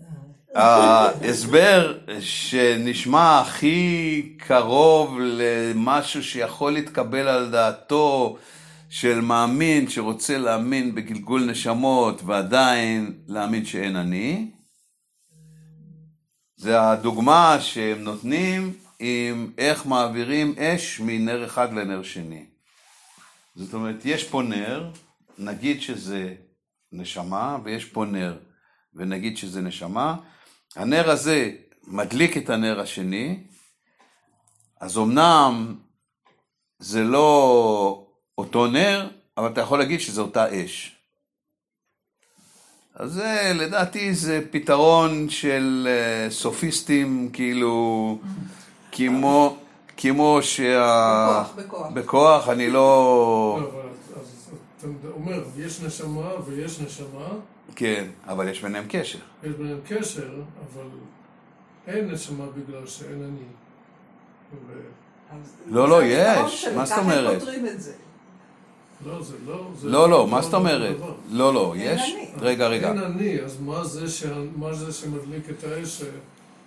שההסבר שנשמע הכי קרוב למשהו שיכול להתקבל על דעתו של מאמין שרוצה להאמין בגלגול נשמות ועדיין להאמין שאין אני, זה הדוגמה שהם נותנים עם איך מעבירים אש מנר אחד לנר שני. זאת אומרת, יש פה נר, נגיד שזה נשמה, ויש פה נר, ונגיד שזה נשמה. הנר הזה מדליק את הנר השני, אז אמנם זה לא אותו נר, אבל אתה יכול להגיד שזה אותה אש. אז זה, לדעתי, זה פתרון של אה, סופיסטים, כאילו, כמו, כמו שה...
בכוח, בכוח.
בכוח, אני לא...
לא, אבל אז אתה אומר, יש נשמה ויש נשמה,
כן, אבל יש ביניהם קשר.
יש ביניהם קשר, אבל אין נשמה בגלל שאין אני.
לא, לא,
הפתרון
יש. מה זאת אומרת?
זה.
לא, זה לא... זה
לא, לא, מה זאת
אותו
אומרת? לא, לא, יש... רגע, רגע.
אין אני, אז מה זה, ש... מה זה שמדליק את האש.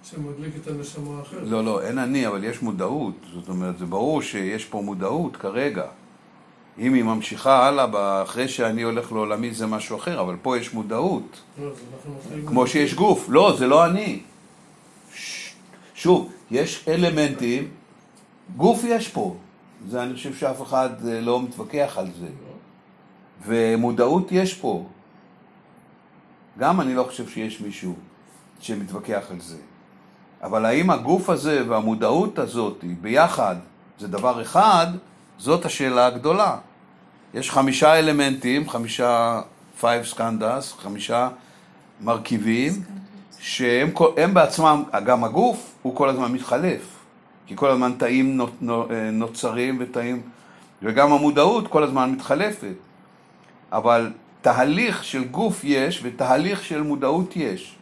שמדליק את הנשמה האחרת?
לא, לא, אין אני, אבל יש מודעות. זאת אומרת, זה ברור שיש פה מודעות כרגע. אם היא ממשיכה הלאה, אחרי שאני הולך לעולמי זה משהו אחר, אבל פה יש מודעות.
לא.
כמו שיש גוף. לא, זה לא אני. שוב, יש אלמנטים, גוף יש פה. זה אני חושב שאף אחד אה, לא מתווכח על זה. ומודעות יש פה. גם אני לא חושב שיש מישהו שמתווכח על זה. אבל האם הגוף הזה והמודעות הזאת ביחד זה דבר אחד, זאת השאלה הגדולה. יש חמישה אלמנטים, חמישה five skandhas, חמישה מרכיבים שהם הם בעצמם, גם הגוף, הוא כל הזמן מתחלף. כי כל הזמן תאים אה, נוצרים ותאים, וגם המודעות כל הזמן מתחלפת. אבל תהליך של גוף יש ותהליך של מודעות יש.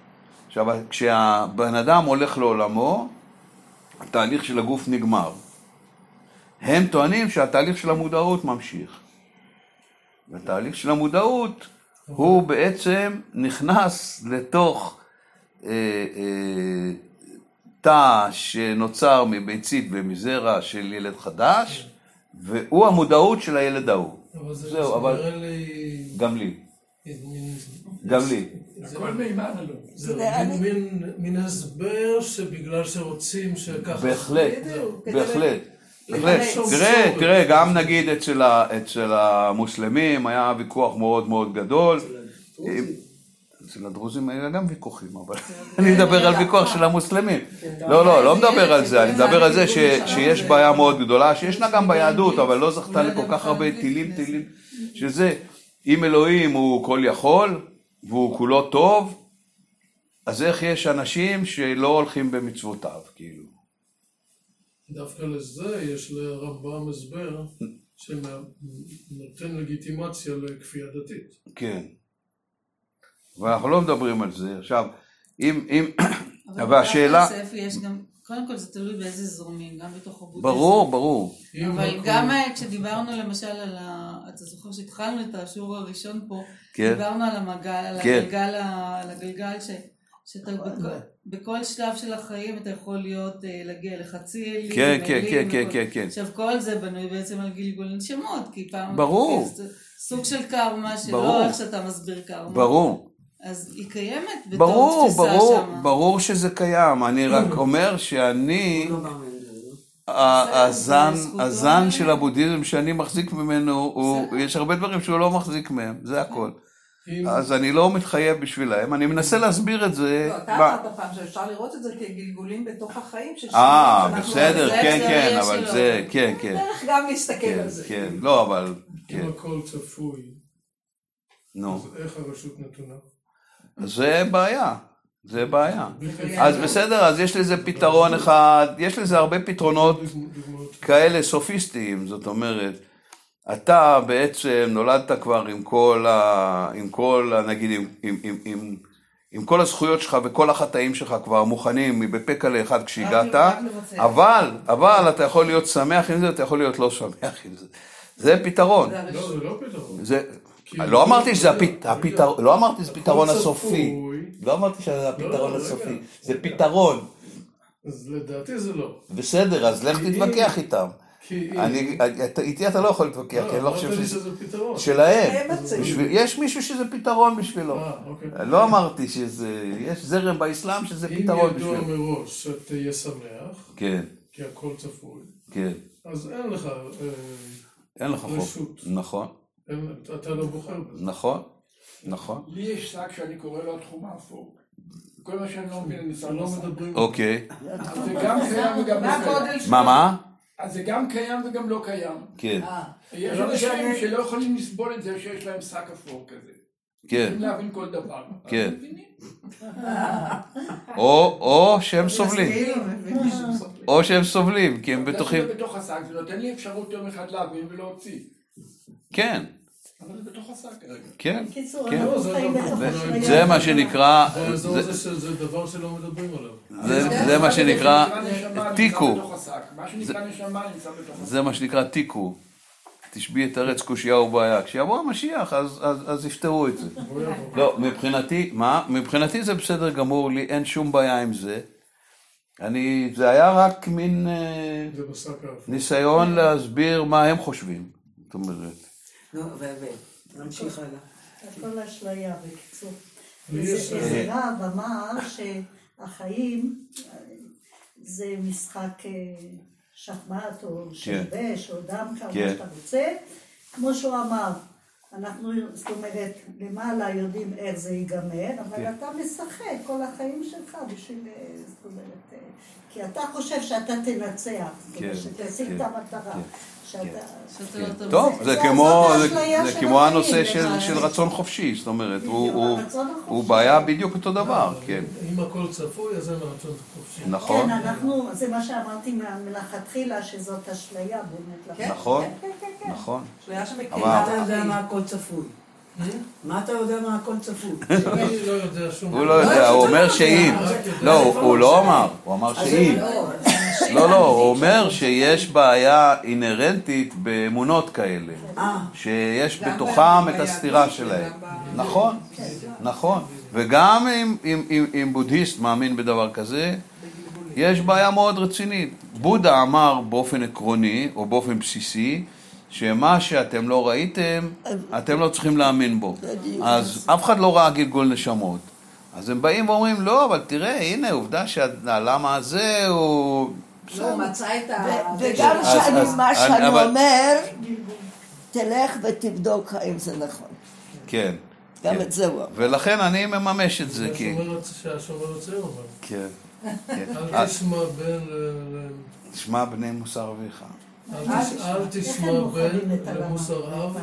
עכשיו, כשהבן אדם הולך לעולמו, התהליך של הגוף נגמר. הם טוענים שהתהליך של המודעות ממשיך. והתהליך של המודעות הוא בעצם נכנס לתוך אה, אה, תא שנוצר מביצית ומזרע של ילד חדש, והוא המודעות של הילד ההוא.
אבל זה
זהו,
זה
אבל
לי...
גם לי, גם לי.
זה-
הכל מימן עלו.
זה מין- הסבר שבגלל שרוצים שככה...
בהחלט, בהחלט. תראה, תראה, גם נגיד אצל, המוסלמים היה ויכוח מאוד מאוד גדול. אצל הדרוזים. היה גם ויכוחים, אבל אני מדבר על ויכוח של המוסלמים. לא, לא, לא מדבר על זה, אני מדבר על זה שיש בעיה מאוד גדולה, שישנה גם ביהדות, אבל לא זכתה לכל כך הרבה טילים, טילים, שזה, אם אלוהים הוא כל יכול, והוא כולו טוב, אז איך יש אנשים שלא הולכים במצוותיו, כאילו?
דווקא לזה יש לרמב"ם הסבר שנותן לגיטימציה לכפייה דתית.
כן. ואנחנו לא מדברים על זה. עכשיו, אם, אם,
אבל
והשאלה,
איפה יש גם, קודם כל זה תלוי באיזה זורמים, גם בתוך הבודהיזם.
ברור, ברור.
אבל גם אה, כשדיברנו למשל על ה... אתה זוכר שהתחלנו את השיעור הראשון פה,
כן.
דיברנו על המגל, על
כן.
הגלגל, על הגלגל ש... שאתה בכל, בכל שלב של החיים אתה יכול להיות, אה, להגיע לחצי אלים,
כן, כן,
אלים
כן, כן,
וכל-
כן, כן.
עכשיו כל זה בנוי בעצם על גלגול נשמות, כי פעם...
ברור.
סוג של קרמה, שלא
ברור.
איך שאתה מסביר קרמה.
ברור.
אז היא קיימת בתור
ברור,
תפיסה
ברור,
שמה.
ברור שזה קיים. אני רק אומר שאני,
לא לא?
הזן, הזן. של הבודהיזם שאני מחזיק ממנו, הוא, יש הרבה דברים שהוא לא מחזיק מהם, זה הכל. אז אני לא מתחייב בשבילם, אני מנסה להסביר את זה.
לא, אתה אמרת פעם שאפשר לראות את זה כגלגולים בתוך החיים של
אה, בסדר, כן, כן, אבל. זה, כן, כן,
דרך גם להסתכל
כן,
על זה.
כן, לא, אבל, כן,
אם הכל צפוי,
נו.
אז איך הרשות נתונה?
זה בעיה, זה בעיה. אז בסדר, אז יש לזה פתרון אחד, יש לזה הרבה פתרונות. כאלה סופיסטיים, זאת אומרת, אתה בעצם נולדת כבר עם כל, ה, עם כל ה, נגיד, עם, עם, עם, עם, עם כל הזכויות שלך וכל החטאים שלך כבר מוכנים מבפה כלה אחד כשהגעת. אבל, אבל אתה יכול להיות שמח עם זה, אתה יכול להיות לא שמח עם זה. זה פתרון.
לא, זה לא פתרון.
זה,
כי-
לא אמרתי שזה הפת- הפתרון, לא אמרתי שזה הפתרון
הכל
הסופי. לא אמרתי שזה
לא,
הפתרון
רגע.
הסופי. זה פתרון.
אז לדעתי זה לא.
בסדר, אז לך תתווכח איתם. אני, איתי אתה לא יכול להתווכח, כי אני לא חושב שזה. שלהם. יש מישהו שזה פתרון בשבילו.
אה, אוקיי.
לא אמרתי שזה, יש זרם באסלאם שזה פתרון
אם ידוע
בשבילו.
מראש שתהיה שמח,
כן,
כי הכל צפוי,
כן.
אז אין לך, אה,
אין לך חוק.
רשות.
נכון,
אתה לא בוחר בזה.
נכון, נכון.
לי יש שק שאני קורא לו התחום האפור. כל מה שאני לא מבין אני
לא. מדברים.
אוקיי.
לא.
מה, מה?
אז זה גם קיים וגם לא קיים.
כן,
יש
לא
אנשים. שלא יכולים לסבול את זה שיש להם שק אפור כזה.
כן.
להבין כל דבר.
כן. או, שהם סובלים.
כאילו, מבינים.
או שהם סובלים, כי הם בטוחים.
זה בתוך השק, זה נותן לי אפשרות יום אחד להבין ולהוציא.
כן,
אבל זה בתוך השק כרגע.
כן. כן.
זה לא
בתוך
זה-
מה שנקרא,
באזור
זה-
דבר שלא מדברים עליו.
זה מה שנקרא תיקו. זה מה שנקרא תיקו. תשבי את ארץ קושייה ובעיה. כשיבוא המשיח, אז, אז, אז יפתרו את זה. לא, מבחינתי, מה? מבחינתי זה בסדר גמור, לי אין שום בעיה עם זה. אני, זה היה רק מין אה. ניסיון להסביר מה הם חושבים. זאת אומרת,
נו, ו... ו- נמשיך הלאה.
הכל אשליה, בקיצור. איזה רב אמר שהחיים זה משחק אה, שחמט או או דמקה, או
כן.
מה שאתה רוצה. כמו שהוא אמר, אנחנו, זאת אומרת, למעלה יודעים איך זה ייגמר, אבל
כן.
אתה משחק כל החיים שלך בשביל, אה, זאת אומרת, אה, כי אתה חושב שאתה תנצח,
כן,
שתשיג
כן,
את המטרה.
כן.
לא תמיד-
טוב, זה כמו, הנושא של, רצון חופשי, זאת אומרת, הוא, בעיה בדיוק אותו דבר, כן,
אם הכל צפוי, אז אין רצון חופשי.
נכון,
כן, אנחנו, זה מה שאמרתי מלכתחילה, שזאת אשליה באמת.
כן,
נכון,
כן, כן, כן, כן.
נכון.
אשליה
מה אתה יודע מה הכל צפוי? מה אתה יודע מה הכל צפוי?
לא
הוא לא יודע, הוא אומר שאם, לא, הוא- הוא לא אמר, הוא אמר שאם, לא, לא, הוא אומר שיש בעיה אינהרנטית באמונות כאלה,
אה,
שיש בתוכם את הסתירה שלהם, נכון, נכון, וגם אם- אם- אם אם בודהיסט מאמין בדבר כזה, יש בעיה מאוד רצינית. בודה אמר באופן עקרוני, או באופן בסיסי, שמה שאתם לא ראיתם, אתם לא צריכים להאמין בו. אז אף אחד לא ראה גלגול נשמות. אז הם באים ואומרים, לא, אבל תראה, הנה, עובדה שהלמה הזה הוא...
לא, הוא מצא את ה...
ו- וגם שאני, מה
אני-
שאני
אבל-
אומר, תלך ותבדוק האם זה נכון.
כן.
גם
כן.
את זה הוא אמר.
ולכן אני מממש את זה, כי...
שהשומר הצעיר אומר.
כן. כן.
אל תשמע בן
תשמע בני מוסר אביך.
אל תשמע בן? למוסר אב.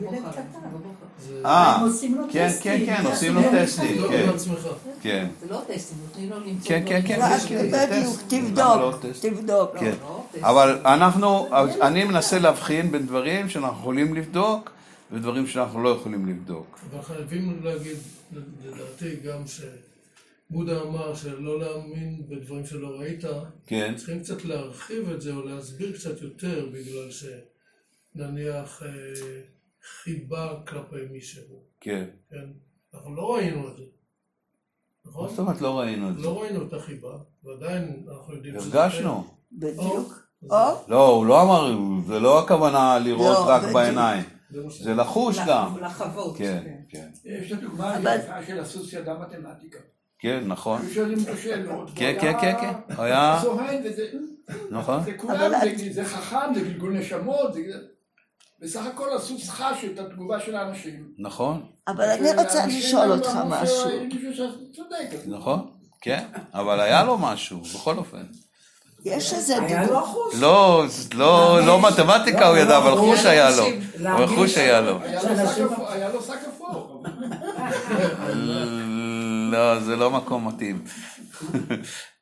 לא. לא
אה, כן, כן, כן, עושים לו
עושים לו
טסטים,
לא
כן. כן.
זה לא טסטים, נותנים לו למצוא
כן, כן. כן,
רק
כן, זה
בדיוק,
לא
תבדוק? תבדוק.
כן.
לא טסטים.
אבל אנחנו, אני מנסה להבחין בין דברים שאנחנו יכולים לבדוק ודברים שאנחנו לא יכולים לבדוק.
אבל חייבים להגיד, לדעתי, גם שבודה אמר שלא להאמין בדברים שלא ראית,
כן,
צריכים קצת להרחיב את זה או להסביר קצת יותר, בגלל שנניח אה, חיבה כלפי מישהו,
כן.
כן? אנחנו לא ראינו את זה,
מה
נכון?
זאת אומרת לא ראינו את זה?
לא ראינו את החיבה, ועדיין אנחנו יודעים
הרגשנו.
בדיוק.
או,
או,
לא, הוא לא אמר, זה לא הכוונה לראות
לא,
רק
בדיוק.
בעיניים.
זה מה
לחוש
לח-
גם.
לחוות.
כן, כן.
יש את הדוגמה
אבל-
היפה של הסוס שידע מתמטיקה.
כן, נכון.
היו שואלים אותו שאלות.
כן, כן,
היה
כן, כן. הוא היה...
וזה...
נכון.
זה כולם, זה- חכם, זה גלגול נשמות, זה... בסך הכל הסוס חש את התגובה של האנשים.
נכון,
אבל אני רוצה לשאול אותך משהו.
נכון. כן, אבל היה לו משהו, בכל אופן.
יש איזה
היה לו
דוגמה.
אחוז.
לא, לא, לא מתמטיקה הוא ידע, אבל חוש היה לו. אבל חוש היה לו.
היה לו שק אפור-
לא, זה לא מקום מתאים.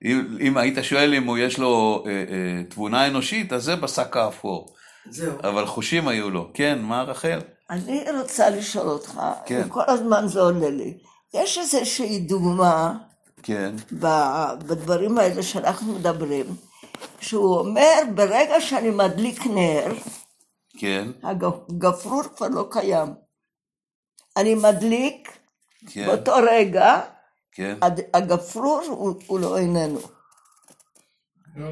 אם, אם היית שואל אם הוא יש לו אה, אה, תבונה אנושית, אז זה בשק האפור.
זהו.
אבל חושים היו לו. כן, מה רחל?
אני רוצה לשאול אותך,
כן.
וכל הזמן זה עולה לי. יש איזושהי דוגמה
כן,
בדברים האלה שאנחנו מדברים, שהוא אומר, ברגע שאני מדליק נר,
כן,
הגפרור כבר לא קיים. אני מדליק,
כן,
באותו רגע,
כן.
הד- הגפרור הוא, הוא לא איננו.
לא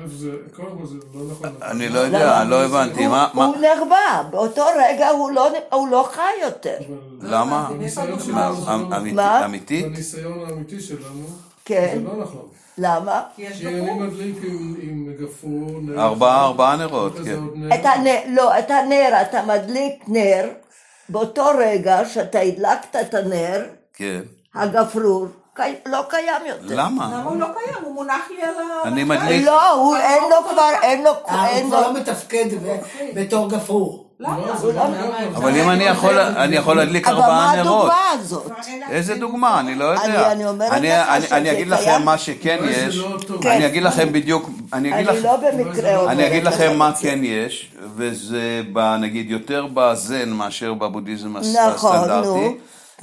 נכון.
אני לא יודע, לא הבנתי.
הוא, נרבה, באותו רגע הוא לא, לא חי יותר.
למה?
בניסיון
מה,
שלנו זה לא-?
אמיתית?
בניסיון האמיתי שלנו,
כן,
זה לא נכון.
למה?
כי יש
אני. מדליק עם- גפרור, נר
ארבעה, נרות, כן.
לא, את הנר, אתה מדליק נר, באותו רגע שאתה הדלקת את הנר,
כן.
הגפרור לא קיים יותר.
למה?
למה הוא לא קיים? הוא מונח לי על ה...
אני מדליק...
לא, הוא אין לו כבר, אין לו,
אה, הוא כבר לא מתפקד ב- בתור גפרור.
לא, לא.
אבל אם אני יכול, אני יכול להדליק
אבל מה
ארבעה נרות.
הדוגמה הזאת?
איזה דוגמה? אני לא יודע.
אני- אני אומרת
אני-
לך
אני-
שזה
אני אגיד לכם. מה שכן יש.
לא טוב.
אני אגיד לכם בדיוק, אני אגיד
אני
לכם...
לא במקרה אומרת
אני אגיד לכם מה. כן יש, וזה נגיד יותר בזן מאשר בבודהיזם
נכון,
הסטנדרטי.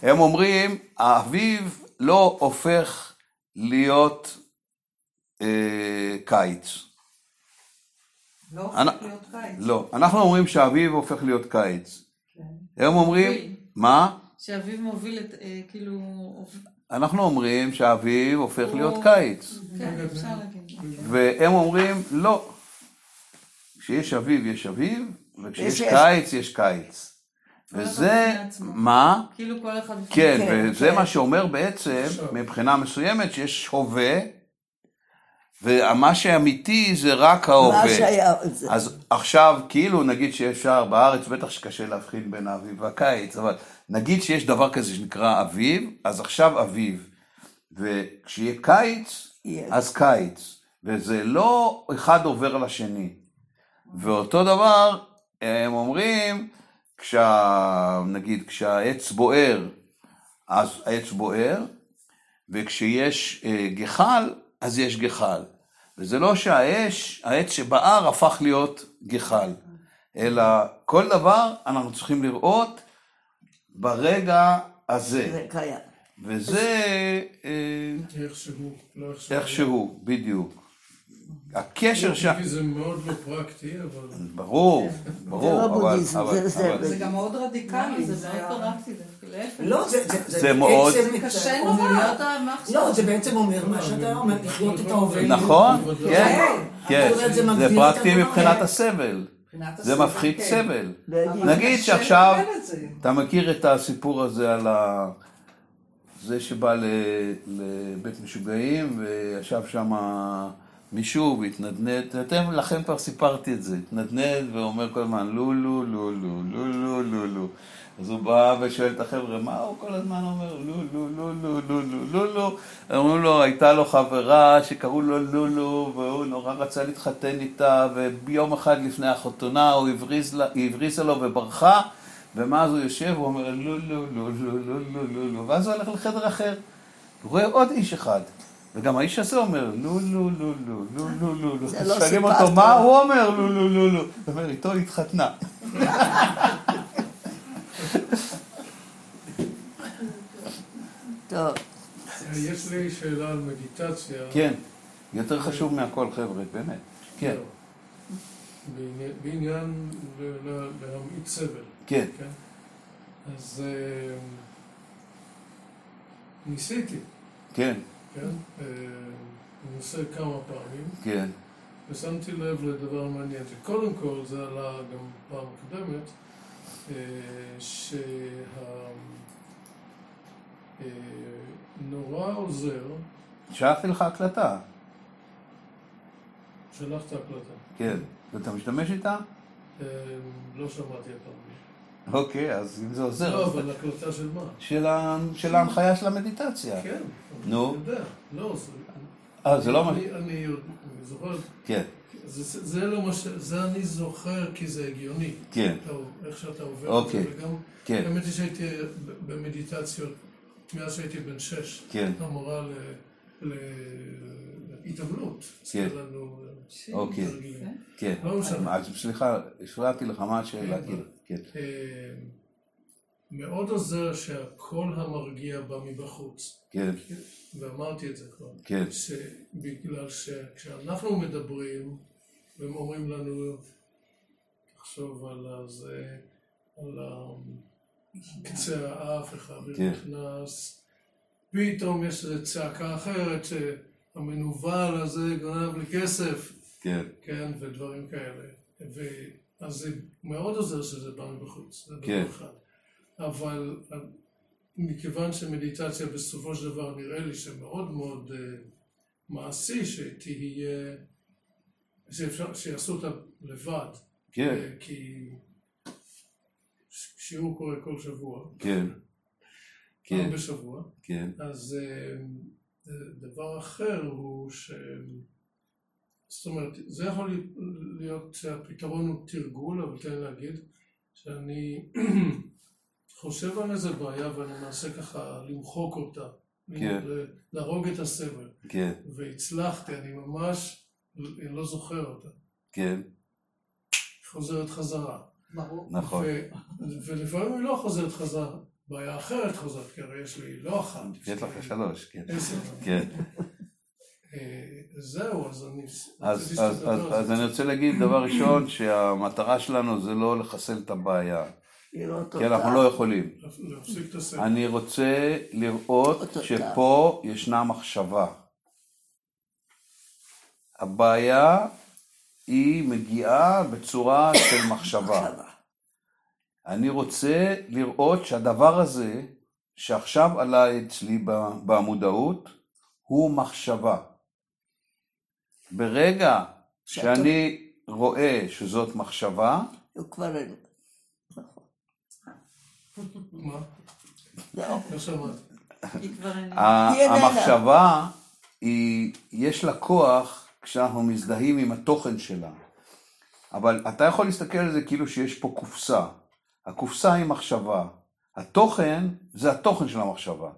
הם אומרים, האביב לא הופך להיות אה, קיץ.
לא הופך
אני-
להיות קיץ.
לא, אנחנו אומרים שהאביב הופך להיות קיץ. הם אומרים, מה?
שאביב מוביל את, אה, כאילו...
אנחנו אומרים שהאביב הופך להיות קיץ.
כן, אפשר להגיד.
והם אומרים, לא. כשיש אביב יש אביב, וכשיש
יש-
קיץ יש קיץ. וזה. מה?
כאילו כל אחד... בפני
כן,
כן,
וזה
כן.
מה שאומר בעצם, מבחינה מסוימת, שיש הווה, ומה שאמיתי זה רק
מה
ההווה.
שהיה, זה-
אז עכשיו, כאילו נגיד שאפשר, בארץ בטח שקשה להבחין בין האביב והקיץ, אבל נגיד שיש דבר כזה שנקרא אביב, אז עכשיו אביב. וכשיהיה קיץ,
יהיה.
אז קיץ. וזה לא אחד עובר לשני. ואותו דבר הם אומרים, כשה, נגיד, כשהעץ בוער, אז העץ בוער, וכשיש אה, גחל, אז יש גחל. וזה לא שהאש, העץ שבער הפך להיות גחל, אלא כל דבר אנחנו צריכים לראות ברגע הזה.
זה קיים.
וזה אה,
איכשהו, לא איכשהו.
איכשהו, בדיוק. הקשר שם,
כי זה מאוד לא פרקטי, אבל...
ברור, ברור,
לא
אבל,
בודהיזם, זה- זה-
זה גם מאוד רדיקלי.
זה מאוד פרקטי, זה להפך.
לא, זה... זה,
זה מאוד-
בעצם
קשה נורא.
לא, זה בעצם אומר מה שאתה אומר, לחיות את ההווה.
נכון, כן, כן,
זאת אומרת, זה
זה פרקטי. מבחינת הסבל, זה מפחית
כן.
סבל. נגיד שעכשיו,
זה.
אתה מכיר את הסיפור הזה על ה... זה שבא. לבית משוגעים וישב שם משוב, התנדנד, אתם, לכם כבר סיפרתי את זה, התנדנד ואומר כל הזמן לולו, לולו, לולו, לולו. אז הוא בא ושואל את החבר'ה, מה הוא כל הזמן אומר? לולו, לולו, לולו, לולו. לו, לו, הייתה לו חברה שקראו לו לולו, והוא נורא רצה להתחתן איתה, וביום אחד לפני החתונה הוא הבריזה לו וברחה, ואז הוא יושב, הוא אומר, לולו, לולו, לולו, לולו, ואז הוא הולך לחדר אחר. הוא רואה עוד איש אחד. וגם האיש הזה אומר לו לו לו לו לו לו לו לו
זה לא
שואלים
סיפרת.
אותו מה הוא אומר לו לו לו לו הוא אומר איתו היא התחתנה
טוב,
יש לי שאלה על מדיטציה.
כן, יותר חשוב מהכל חבר'ה, באמת כן,
לא. בעניין- להמעיט סבל.
כן,
כן? אז אה, ניסיתי,
כן,
כן? אה, אני עושה כמה פעמים,
כן,
ושמתי לב לדבר מעניין, שקודם כל, זה עלה גם פעם קודמת, אה, שנורא עוזר,
שלחתי לך הקלטה,
שלחת הקלטה.
כן, ואתה משתמש איתה?
אה, לא שמעתי אותה.
אוקיי, אז אם זה עוזר,
לא, אבל הקלטה של מה?
של ההנחיה של המדיטציה.
כן.
נו.
אני יודע. לא.
אה, זה לא מה...
אני- זוכר,
כן,
זה- זה לא מה ש... זה אני זוכר כי זה הגיוני.
כן,
אתה- איך שאתה עובר.
אוקיי.
וגם,
כן,
האמת היא שהייתי במדיטציות מאז שהייתי בן שש.
כן,
המורה ל- להתעמלות.
כן.
אה,
אוקיי.
תרגילים.
כן.
משנה.
אז סליחה, הפרעתי לך, מה השאלה?
כן.
כן,
אה, מאוד עוזר שהקול המרגיע בא מבחוץ.
כן,
ואמרתי את זה כבר.
כן,
שבגלל שכשאנחנו מדברים, והם אומרים לנו, תחשוב על הזה, על ה- קצה האף, איך האוויר
כן.
נכנס, פתאום יש איזו צעקה אחרת שהמנוול הזה גונב לי כסף,
כן,
כן, ודברים כאלה. ו... אז זה מאוד עוזר שזה בא מבחוץ, זה
כן.
דבר אחד. אבל מכיוון שמדיטציה בסופו של דבר נראה לי שמאוד מאוד uh, מעשי שתהיה, שאפשר, שיעשו אותה לבד.
כן,
אה, כי שיעור קורה כל שבוע,
כן,
פעם
כן,
בשבוע,
כן,
אז אה, דבר אחר הוא ש... זאת אומרת, זה יכול להיות- שהפתרון הוא תרגול, אבל תן לי להגיד שאני חושב על איזה בעיה ואני מנסה ככה למחוק אותה,
כן.
ל- להרוג את הסבל,
כן,
והצלחתי, אני ממש אני לא זוכר אותה,
כן,
חוזרת חזרה.
ברור.
נכון.
ו- ולפעמים היא לא חוזרת חזרה, בעיה אחרת חוזרת, כי הרי יש לי לא אחת.
יש לך שלוש, כן,
עשר.
כן.
אה, זהו, אז אני...
אז,
רציתי
אז,
שתדבר
אז,
על
אז
זה.
אני רוצה להגיד דבר ראשון, שהמטרה שלנו זה לא לחסל את הבעיה,
לראות
כי אנחנו. לא יכולים.
להפסיק את הסרט.
אני רוצה לראות
אותה.
שפה ישנה מחשבה. הבעיה היא מגיעה בצורה של מחשבה. אני רוצה לראות שהדבר הזה, שעכשיו עלה אצלי במודעות, הוא מחשבה. ברגע שאני רואה שזאת מחשבה,
הוא כבר? זהו.
לא.
המחשבה, היא, יש לה כוח כשאנחנו מזדהים עם התוכן שלה. אבל אתה יכול להסתכל על זה כאילו שיש פה קופסה. הקופסה היא מחשבה. התוכן זה התוכן של המחשבה.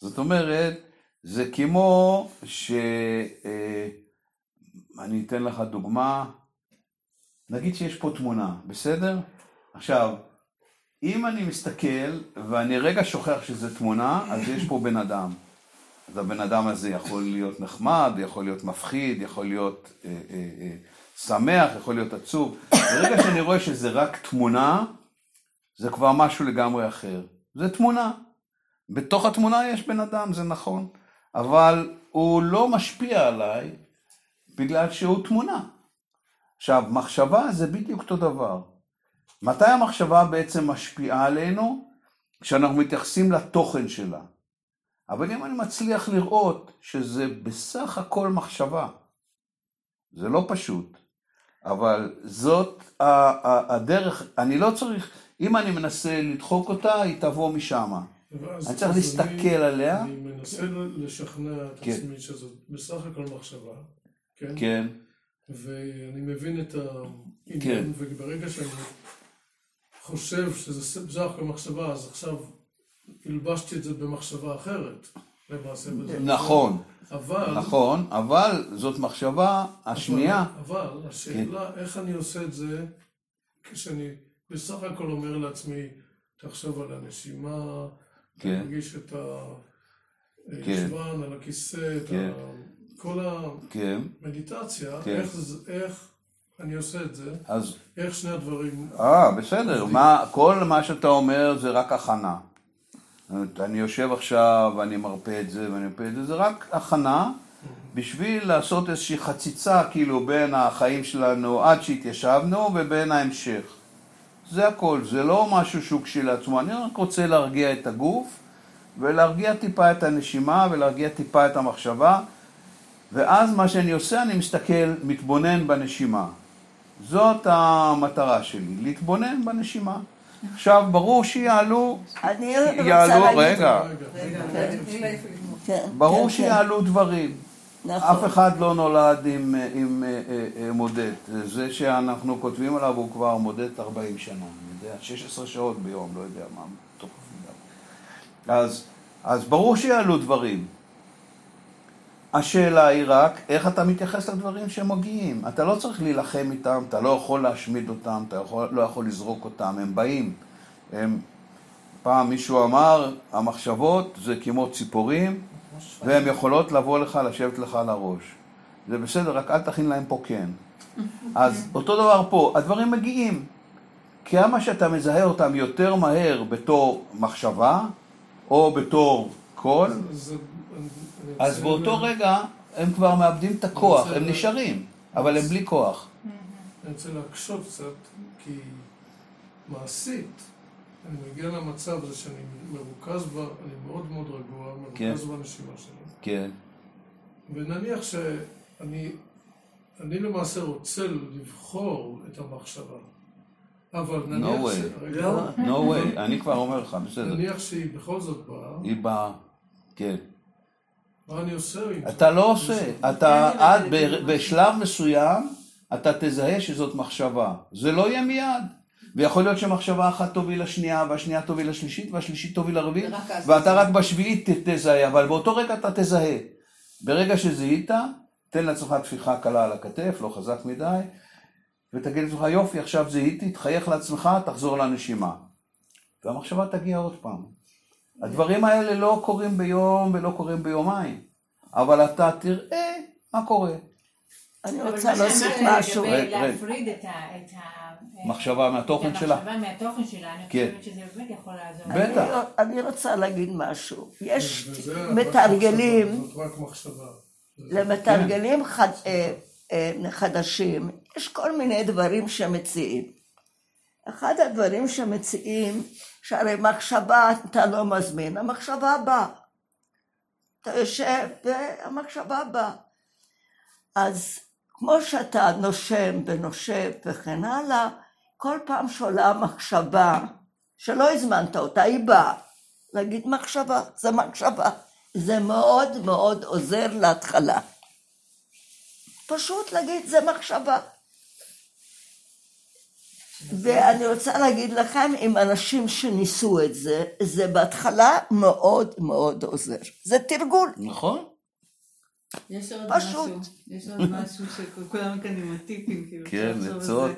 זאת אומרת, זה כמו ש... אה, אני אתן לך דוגמה, נגיד שיש פה תמונה, בסדר? עכשיו, אם אני מסתכל ואני רגע שוכח שזה תמונה, אז יש פה בן אדם. אז הבן אדם הזה יכול להיות נחמד, יכול להיות מפחיד, יכול להיות אה, אה, אה, שמח, יכול להיות עצוב. ברגע שאני רואה שזה רק תמונה, זה כבר משהו לגמרי אחר. זה תמונה. בתוך התמונה יש בן אדם, זה נכון, אבל הוא לא משפיע עליי בגלל שהוא תמונה. עכשיו, מחשבה זה בדיוק אותו דבר. מתי המחשבה בעצם משפיעה עלינו? כשאנחנו מתייחסים לתוכן שלה. אבל אם אני מצליח לראות שזה בסך הכל מחשבה, זה לא פשוט, אבל זאת הדרך, אני לא צריך, אם אני מנסה לדחוק אותה, היא תבוא משם. אני צריך להסתכל
אני,
עליה.
אני מנסה לשכנע את
כן.
עצמי שזאת בסך הכל מחשבה, כן?
כן,
ואני מבין את
כן.
העניין, וברגע שאני חושב שזה בסך הכל מחשבה, אז עכשיו הלבשתי את זה במחשבה אחרת, למעשה. וזה-
נכון,
אבל...
נכון, אבל זאת מחשבה השנייה.
אבל, אבל השאלה איך אני עושה את זה כשאני בסך הכל אומר לעצמי, תחשוב על הנשימה,
כן.
תרגיש את
כן.
הישבן על הכיסא,
כן.
ה... כל
כן,
המדיטציה,
כן.
איך זה- איך אני עושה את זה,
אז,
איך שני הדברים,
אה, בסדר, מה, כל מה שאתה אומר זה רק הכנה. אני יושב עכשיו ואני מרפא את זה ואני מרפא את זה, זה רק הכנה בשביל לעשות איזושהי חציצה כאילו בין החיים שלנו עד שהתיישבנו ובין ההמשך. זה הכל, זה לא משהו שהוא כשלעצמו, אני רק רוצה להרגיע את הגוף ולהרגיע טיפה את הנשימה ולהרגיע טיפה את המחשבה ואז מה שאני עושה, אני מסתכל, מתבונן בנשימה. זאת המטרה שלי, להתבונן בנשימה. עכשיו, ברור שיעלו,
אני רוצה
יעלו,
להגיד...
רגע,
רגע,
כן,
ברור
כן,
שיעלו דברים.
נכון.
אף אחד לא נולד עם, עם אה, אה, אה, מודד. זה שאנחנו כותבים עליו הוא כבר מודד 40 שנה, אני יודע, 16 שעות ביום, לא יודע מה, תוך אז, אז ברור שיעלו דברים. השאלה היא רק איך אתה מתייחס לדברים שמגיעים. אתה לא צריך להילחם איתם, אתה לא יכול להשמיד אותם, אתה יכול, לא יכול לזרוק אותם, הם באים. הם, פעם מישהו אמר, המחשבות זה כמו ציפורים, והן יכולות לבוא לך, לשבת לך על הראש. זה בסדר, רק אל תכין להם פה כן. אז אותו דבר פה, הדברים מגיעים. כמה שאתה מזהה אותם יותר מהר בתור מחשבה, או בתור קול,
אז
באותו רגע הם כבר מאבדים את הכוח, הם נשארים, אבל הם בלי כוח.
אני רוצה להקשות קצת, כי מעשית, אני מגיע למצב הזה שאני מרוכז בה, אני מאוד מאוד רגוע, מרוכז
כן.
בנשימה שלי.
כן,
ונניח שאני אני למעשה רוצה לבחור את המחשבה, אבל נניח
way.
ש... רגע,
no way, אני כבר אומר לך, בסדר.
נניח שהיא בכל זאת באה,
היא באה, כן.
מה אני עושה עם זה?
אתה לא עושה, אתה עד ב- בשלב מסוים, אתה תזהה שזאת מחשבה. זה לא יהיה מיד. ויכול להיות שמחשבה אחת תוביל לשנייה, והשנייה תוביל לשלישית, והשלישית תוביל לרביעית, ואתה רק בשביעית תזהה, אבל באותו רגע אתה תזהה. ברגע שזיהית, תן לעצמך טפיחה קלה על הכתף, לא חזק מדי, ותגיד לעצמך, יופי, עכשיו זיהיתי, תחייך לעצמך, תחזור לנשימה. והמחשבה תגיע עוד פעם. הדברים האלה לא קורים ביום ולא קורים ביומיים, אבל אתה תראה מה קורה.
אני רוצה להוסיף משהו.
להפריד את ה...
מחשבה מהתוכן שלה.
המחשבה מהתוכן שלה, אני
כן.
חושבת שזה באמת יכול לעזור.
בטח.
אני- אני רוצה להגיד משהו. יש מתרגלים,
מחשבה, מחשבה.
למתרגלים חד, אה, אה, חדשים, יש כל מיני דברים שמציעים. אחד הדברים שמציעים, שהרי מחשבה אתה לא מזמין, המחשבה באה. אתה יושב והמחשבה באה. אז כמו שאתה נושם ונושב וכן הלאה, כל פעם שעולה מחשבה שלא הזמנת אותה, היא באה. להגיד מחשבה, זה מחשבה. זה מאוד מאוד עוזר להתחלה. פשוט להגיד, זה מחשבה. ואני רוצה להגיד לכם, עם אנשים שניסו את זה, זה בהתחלה מאוד מאוד עוזר. זה תרגול.
נכון.
יש עוד
פשוט.
משהו, יש עוד משהו שכולם כאן עם הטיפים, כאילו.
כן, עצות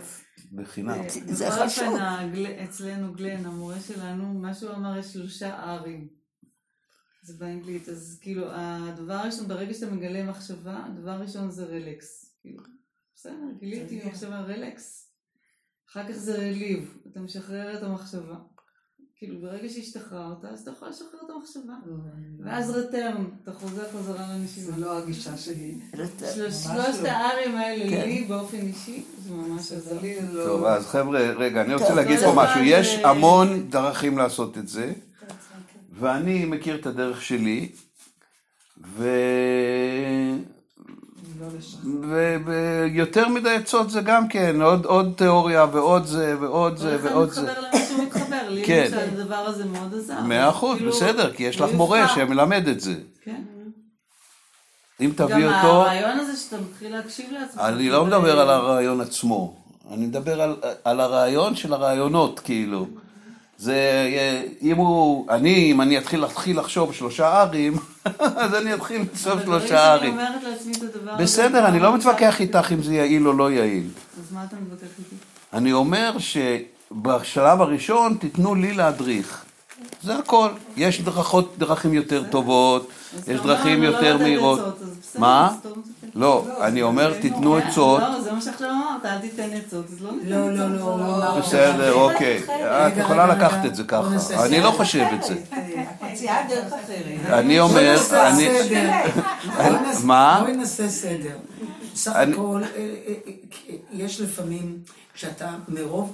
בחינם.
זה
בכל
חשוב.
אופן, הגל- אצלנו גלן, המורה שלנו, מה שהוא אמר, יש שלושה ארים. זה באנגלית, אז כאילו, הדבר הראשון, ברגע שאתה מגלה מחשבה, הדבר הראשון זה רלקס. כאילו, בסדר, גיליתי מחשבה רלקס. אחר כך זה רליב, אתה משחרר את המחשבה. כאילו, ברגע שהשתחררת, אז אתה יכול לשחרר את המחשבה. ואז רטרן, אתה חוזר חזרה לנשימה.
זה לא הגישה שלי.
שלושת
לא.
הארים האלה,
כן.
לי באופן אישי, זה ממש עזר.
לא...
טוב, אז חבר'ה, רגע, אני רוצה להגיד פה משהו. יש המון דרכים לעשות את זה, ואני מכיר את הדרך שלי, ו...
לא
ויותר מדי עצות זה גם כן, עוד, עוד תיאוריה ועוד זה ועוד זה ועוד זה.
לי
כן.
למשל הדבר הזה מאוד עזר.
מאה אחוז,
כאילו,
בסדר, כי יש
לא
לך מורה
יבחר.
שמלמד את זה.
כן.
אם תביא
גם
אותו,
הרעיון הזה שאתה מתחיל להקשיב לעצמך.
אני לא מדבר על הרעיון עצמו, אני מדבר על, על הרעיון של הרעיונות, כאילו. זה, אם הוא, אני, אם אני אתחיל להתחיל לחשוב שלושה ארים, אז אני אתחיל לחשוב שלושה ארים.
אומרת לעצמי את הדבר הזה...
בסדר, אני לא מתווכח איתך אם זה יעיל או לא יעיל.
אז מה אתה מתווכח איתי?
אני אומר שבשלב הראשון תיתנו לי להדריך. זה הכל. יש דרכות, דרכים יותר טובות, יש דרכים
לא
יותר מהירות. מה?
כן.
לא, אני אומר תיתנו עצות.
לא, זה מה שעכשיו אמרת, אל תיתן עצות, לא
לא, לא. לא, לא, לא.
בסדר, אוקיי. את יכולה לקחת. את זה ככה. אני. לא חושב את זה.
מציעה דרך אחרת.
אני אומר, אני... מה?
בואי נעשה סדר. סך
אני-
הכל, אה, אה, אה, יש לפעמים, כשאתה מרוב,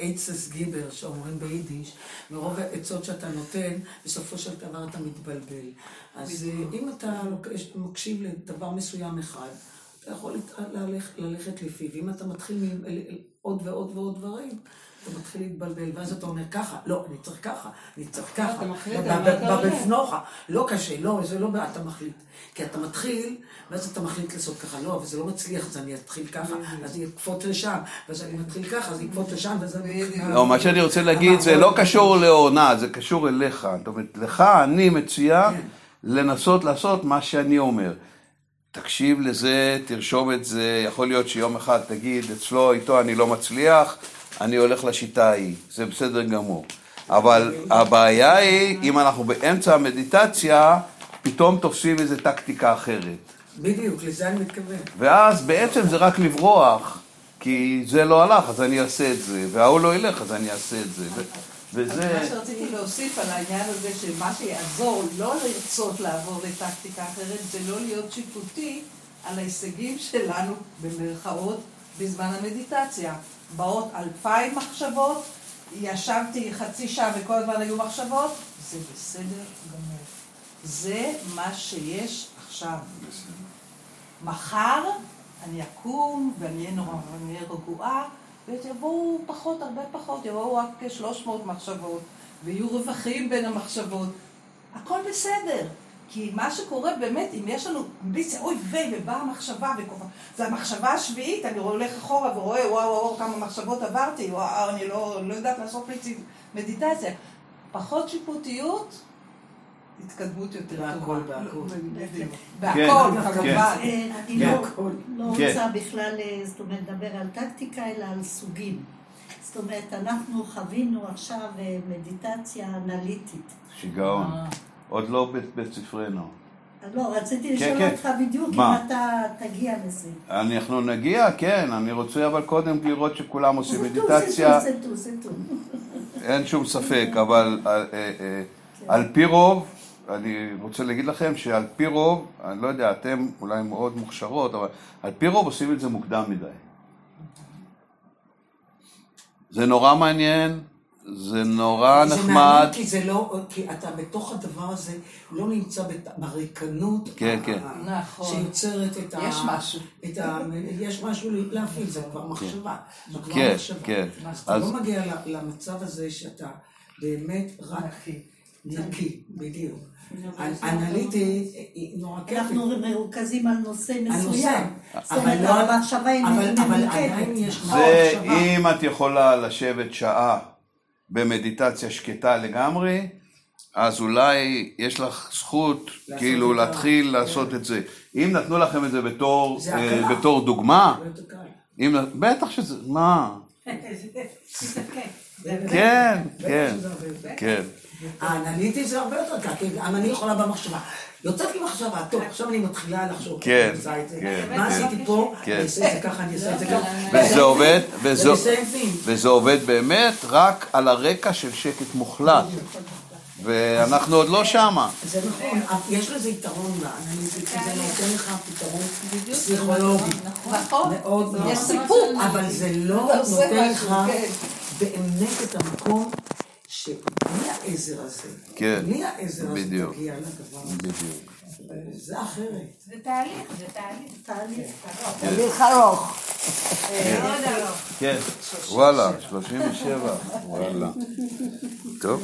עצס גיבר, שאומרים ביידיש, מרוב העצות שאתה נותן, בסופו של דבר אתה מתבלבל. אז אה, אם אתה מקשיב לדבר מסוים אחד, אתה יכול ללכת לפיו. אם אתה מתחיל אל- עוד ועוד ועוד דברים, אתה מתחיל להתבלבל, ואז אתה אומר ככה, לא, אני צריך ככה, אני צריך ככה.
אתה מחליט מה אתה הולך.
בפנוחה. לא קשה, לא, זה לא, בעיה, אתה מחליט. כי אתה מתחיל, ואז אתה מחליט לעשות ככה, לא, אבל זה לא מצליח, אז אני אתחיל ככה, אז אני אקפוץ לשם, ואז אני מתחיל ככה, אז אני אקפוץ לשם, ואז אני...
לא, מה שאני רוצה להגיד זה לא קשור לעונה, זה קשור אליך. זאת אומרת, לך אני מציע לנסות לעשות מה שאני אומר. תקשיב לזה, תרשום את זה, יכול להיות שיום אחד תגיד, אצלו, איתו אני לא מצליח, אני הולך לשיטה ההיא, זה בסדר גמור. אבל הבעיה היא, אם אנחנו באמצע המדיטציה, פתאום תופסים איזו טקטיקה אחרת.
בדיוק, לזה אני מתכוון.
ואז בעצם זה רק לברוח, כי זה לא הלך, אז אני אעשה את זה, וההוא לא ילך, אז אני אעשה את זה. וזה...
מה שרציתי להוסיף על העניין הזה, שמה שיעזור לא לרצות לעבור לטקטיקה אחרת, זה לא להיות שיפוטי על ההישגים שלנו, במרכאות, בזמן המדיטציה. באות אלפיים מחשבות, ישבתי חצי שעה וכל הזמן היו מחשבות, זה בסדר גמור. זה מה שיש עכשיו. מחר אני אקום ואני אהיה נורא, ואני אהיה רגועה, ויבואו פחות, הרבה פחות, יבואו רק כ-300 מחשבות, ויהיו רווחים בין המחשבות. הכל בסדר. כי מה שקורה באמת, אם יש לנו אמביציה, אוי ויי, ובאה המחשבה, וקובע, זה המחשבה השביעית, אני הולך אחורה ורואה, וואו, וואו, כמה מחשבות עברתי, וואו, אני לא, לא יודעת לעשות מציד מדיטציה. פחות שיפוטיות, התקדמות יותר טובה.
והכל, והכל.
והכל. כמובן.
אה, אני. לא. רוצה בכלל, אה, זאת אומרת, לדבר על טקטיקה, אלא על סוגים. זאת אומרת, אנחנו חווינו עכשיו אה, מדיטציה אנליטית.
שיגעון. עוד לא בית ספרנו.
לא, רציתי
כן,
לשאול
כן.
אותך בדיוק
מה?
אם אתה תגיע לזה.
אנחנו נגיע, כן, אני רוצה אבל קודם לראות שכולם עושים מדיטציה,
זה זה.
אין שום ספק, אבל אה, אה, אה, על פי רוב, אני רוצה להגיד לכם שעל פי רוב, אני לא יודע, אתם אולי מאוד מוכשרות, אבל על פי רוב עושים את זה מוקדם מדי. זה נורא מעניין, זה נורא
זה
נחמד.
מעניין כי זה לא, כי אתה בתוך הדבר הזה לא נמצא בריקנות.
כן,
ה-
כן.
ה-
נכון.
שיוצרת את ה...
יש משהו.
את ה... יש משהו להפעיל, זה כבר מחשבה. זה כבר
כן,
מחשבה.
כן.
אז אתה לא מגיע למצב הזה שאתה באמת רק
נקי.
נקי, בדיוק. אנליטי, היא נורא כיפית.
אנחנו מרוכזים על נושא. מסוים. זאת
אבל
אומרת,
לא-
המחשבה היא
אבל-. עדיין יש
זה
מחשבה.
אם את יכולה לשבת שעה במדיטציה שקטה לגמרי, אז אולי יש לך זכות כאילו להתחיל
כן.
לעשות את זה. אם נתנו לכם את זה בתור, אה. בתור דוגמה,
קל.
אם, בטח שזה, מה? כן, כן. כן.
האנליטי זה הרבה יותר קל, כי גם אני יכולה במחשבה. יוצאת לי מחשבה, טוב, עכשיו אני מתחילה לחשוב.
כן. כן,
מה
כן.
עשיתי פה?
כן.
אני אעשה את זה ככה, אני אעשה את זה ככה.
וזה עובד, וזה, עובד באמת רק על הרקע של שקט מוחלט. ואנחנו עוד לא שמה.
זה נכון, יש לזה יתרון לאנליטי, כי זה נותן לך פתרון פסיכולוגי.
נכון.
מאוד מאוד.
יש.
אבל זה לא נותן לך
כן.
באמת את המקום שבלי העזר הזה,
כן,
בלי העזר הזה
בדיוק.
תגיע לדבר הזה.
בדיוק.
זה אחרת.
זה תהליך, זה תהליך.
תהליך.
תהליך ארוך.
מאוד ארוך.
כן, וואלה, 37, וואלה. טוב.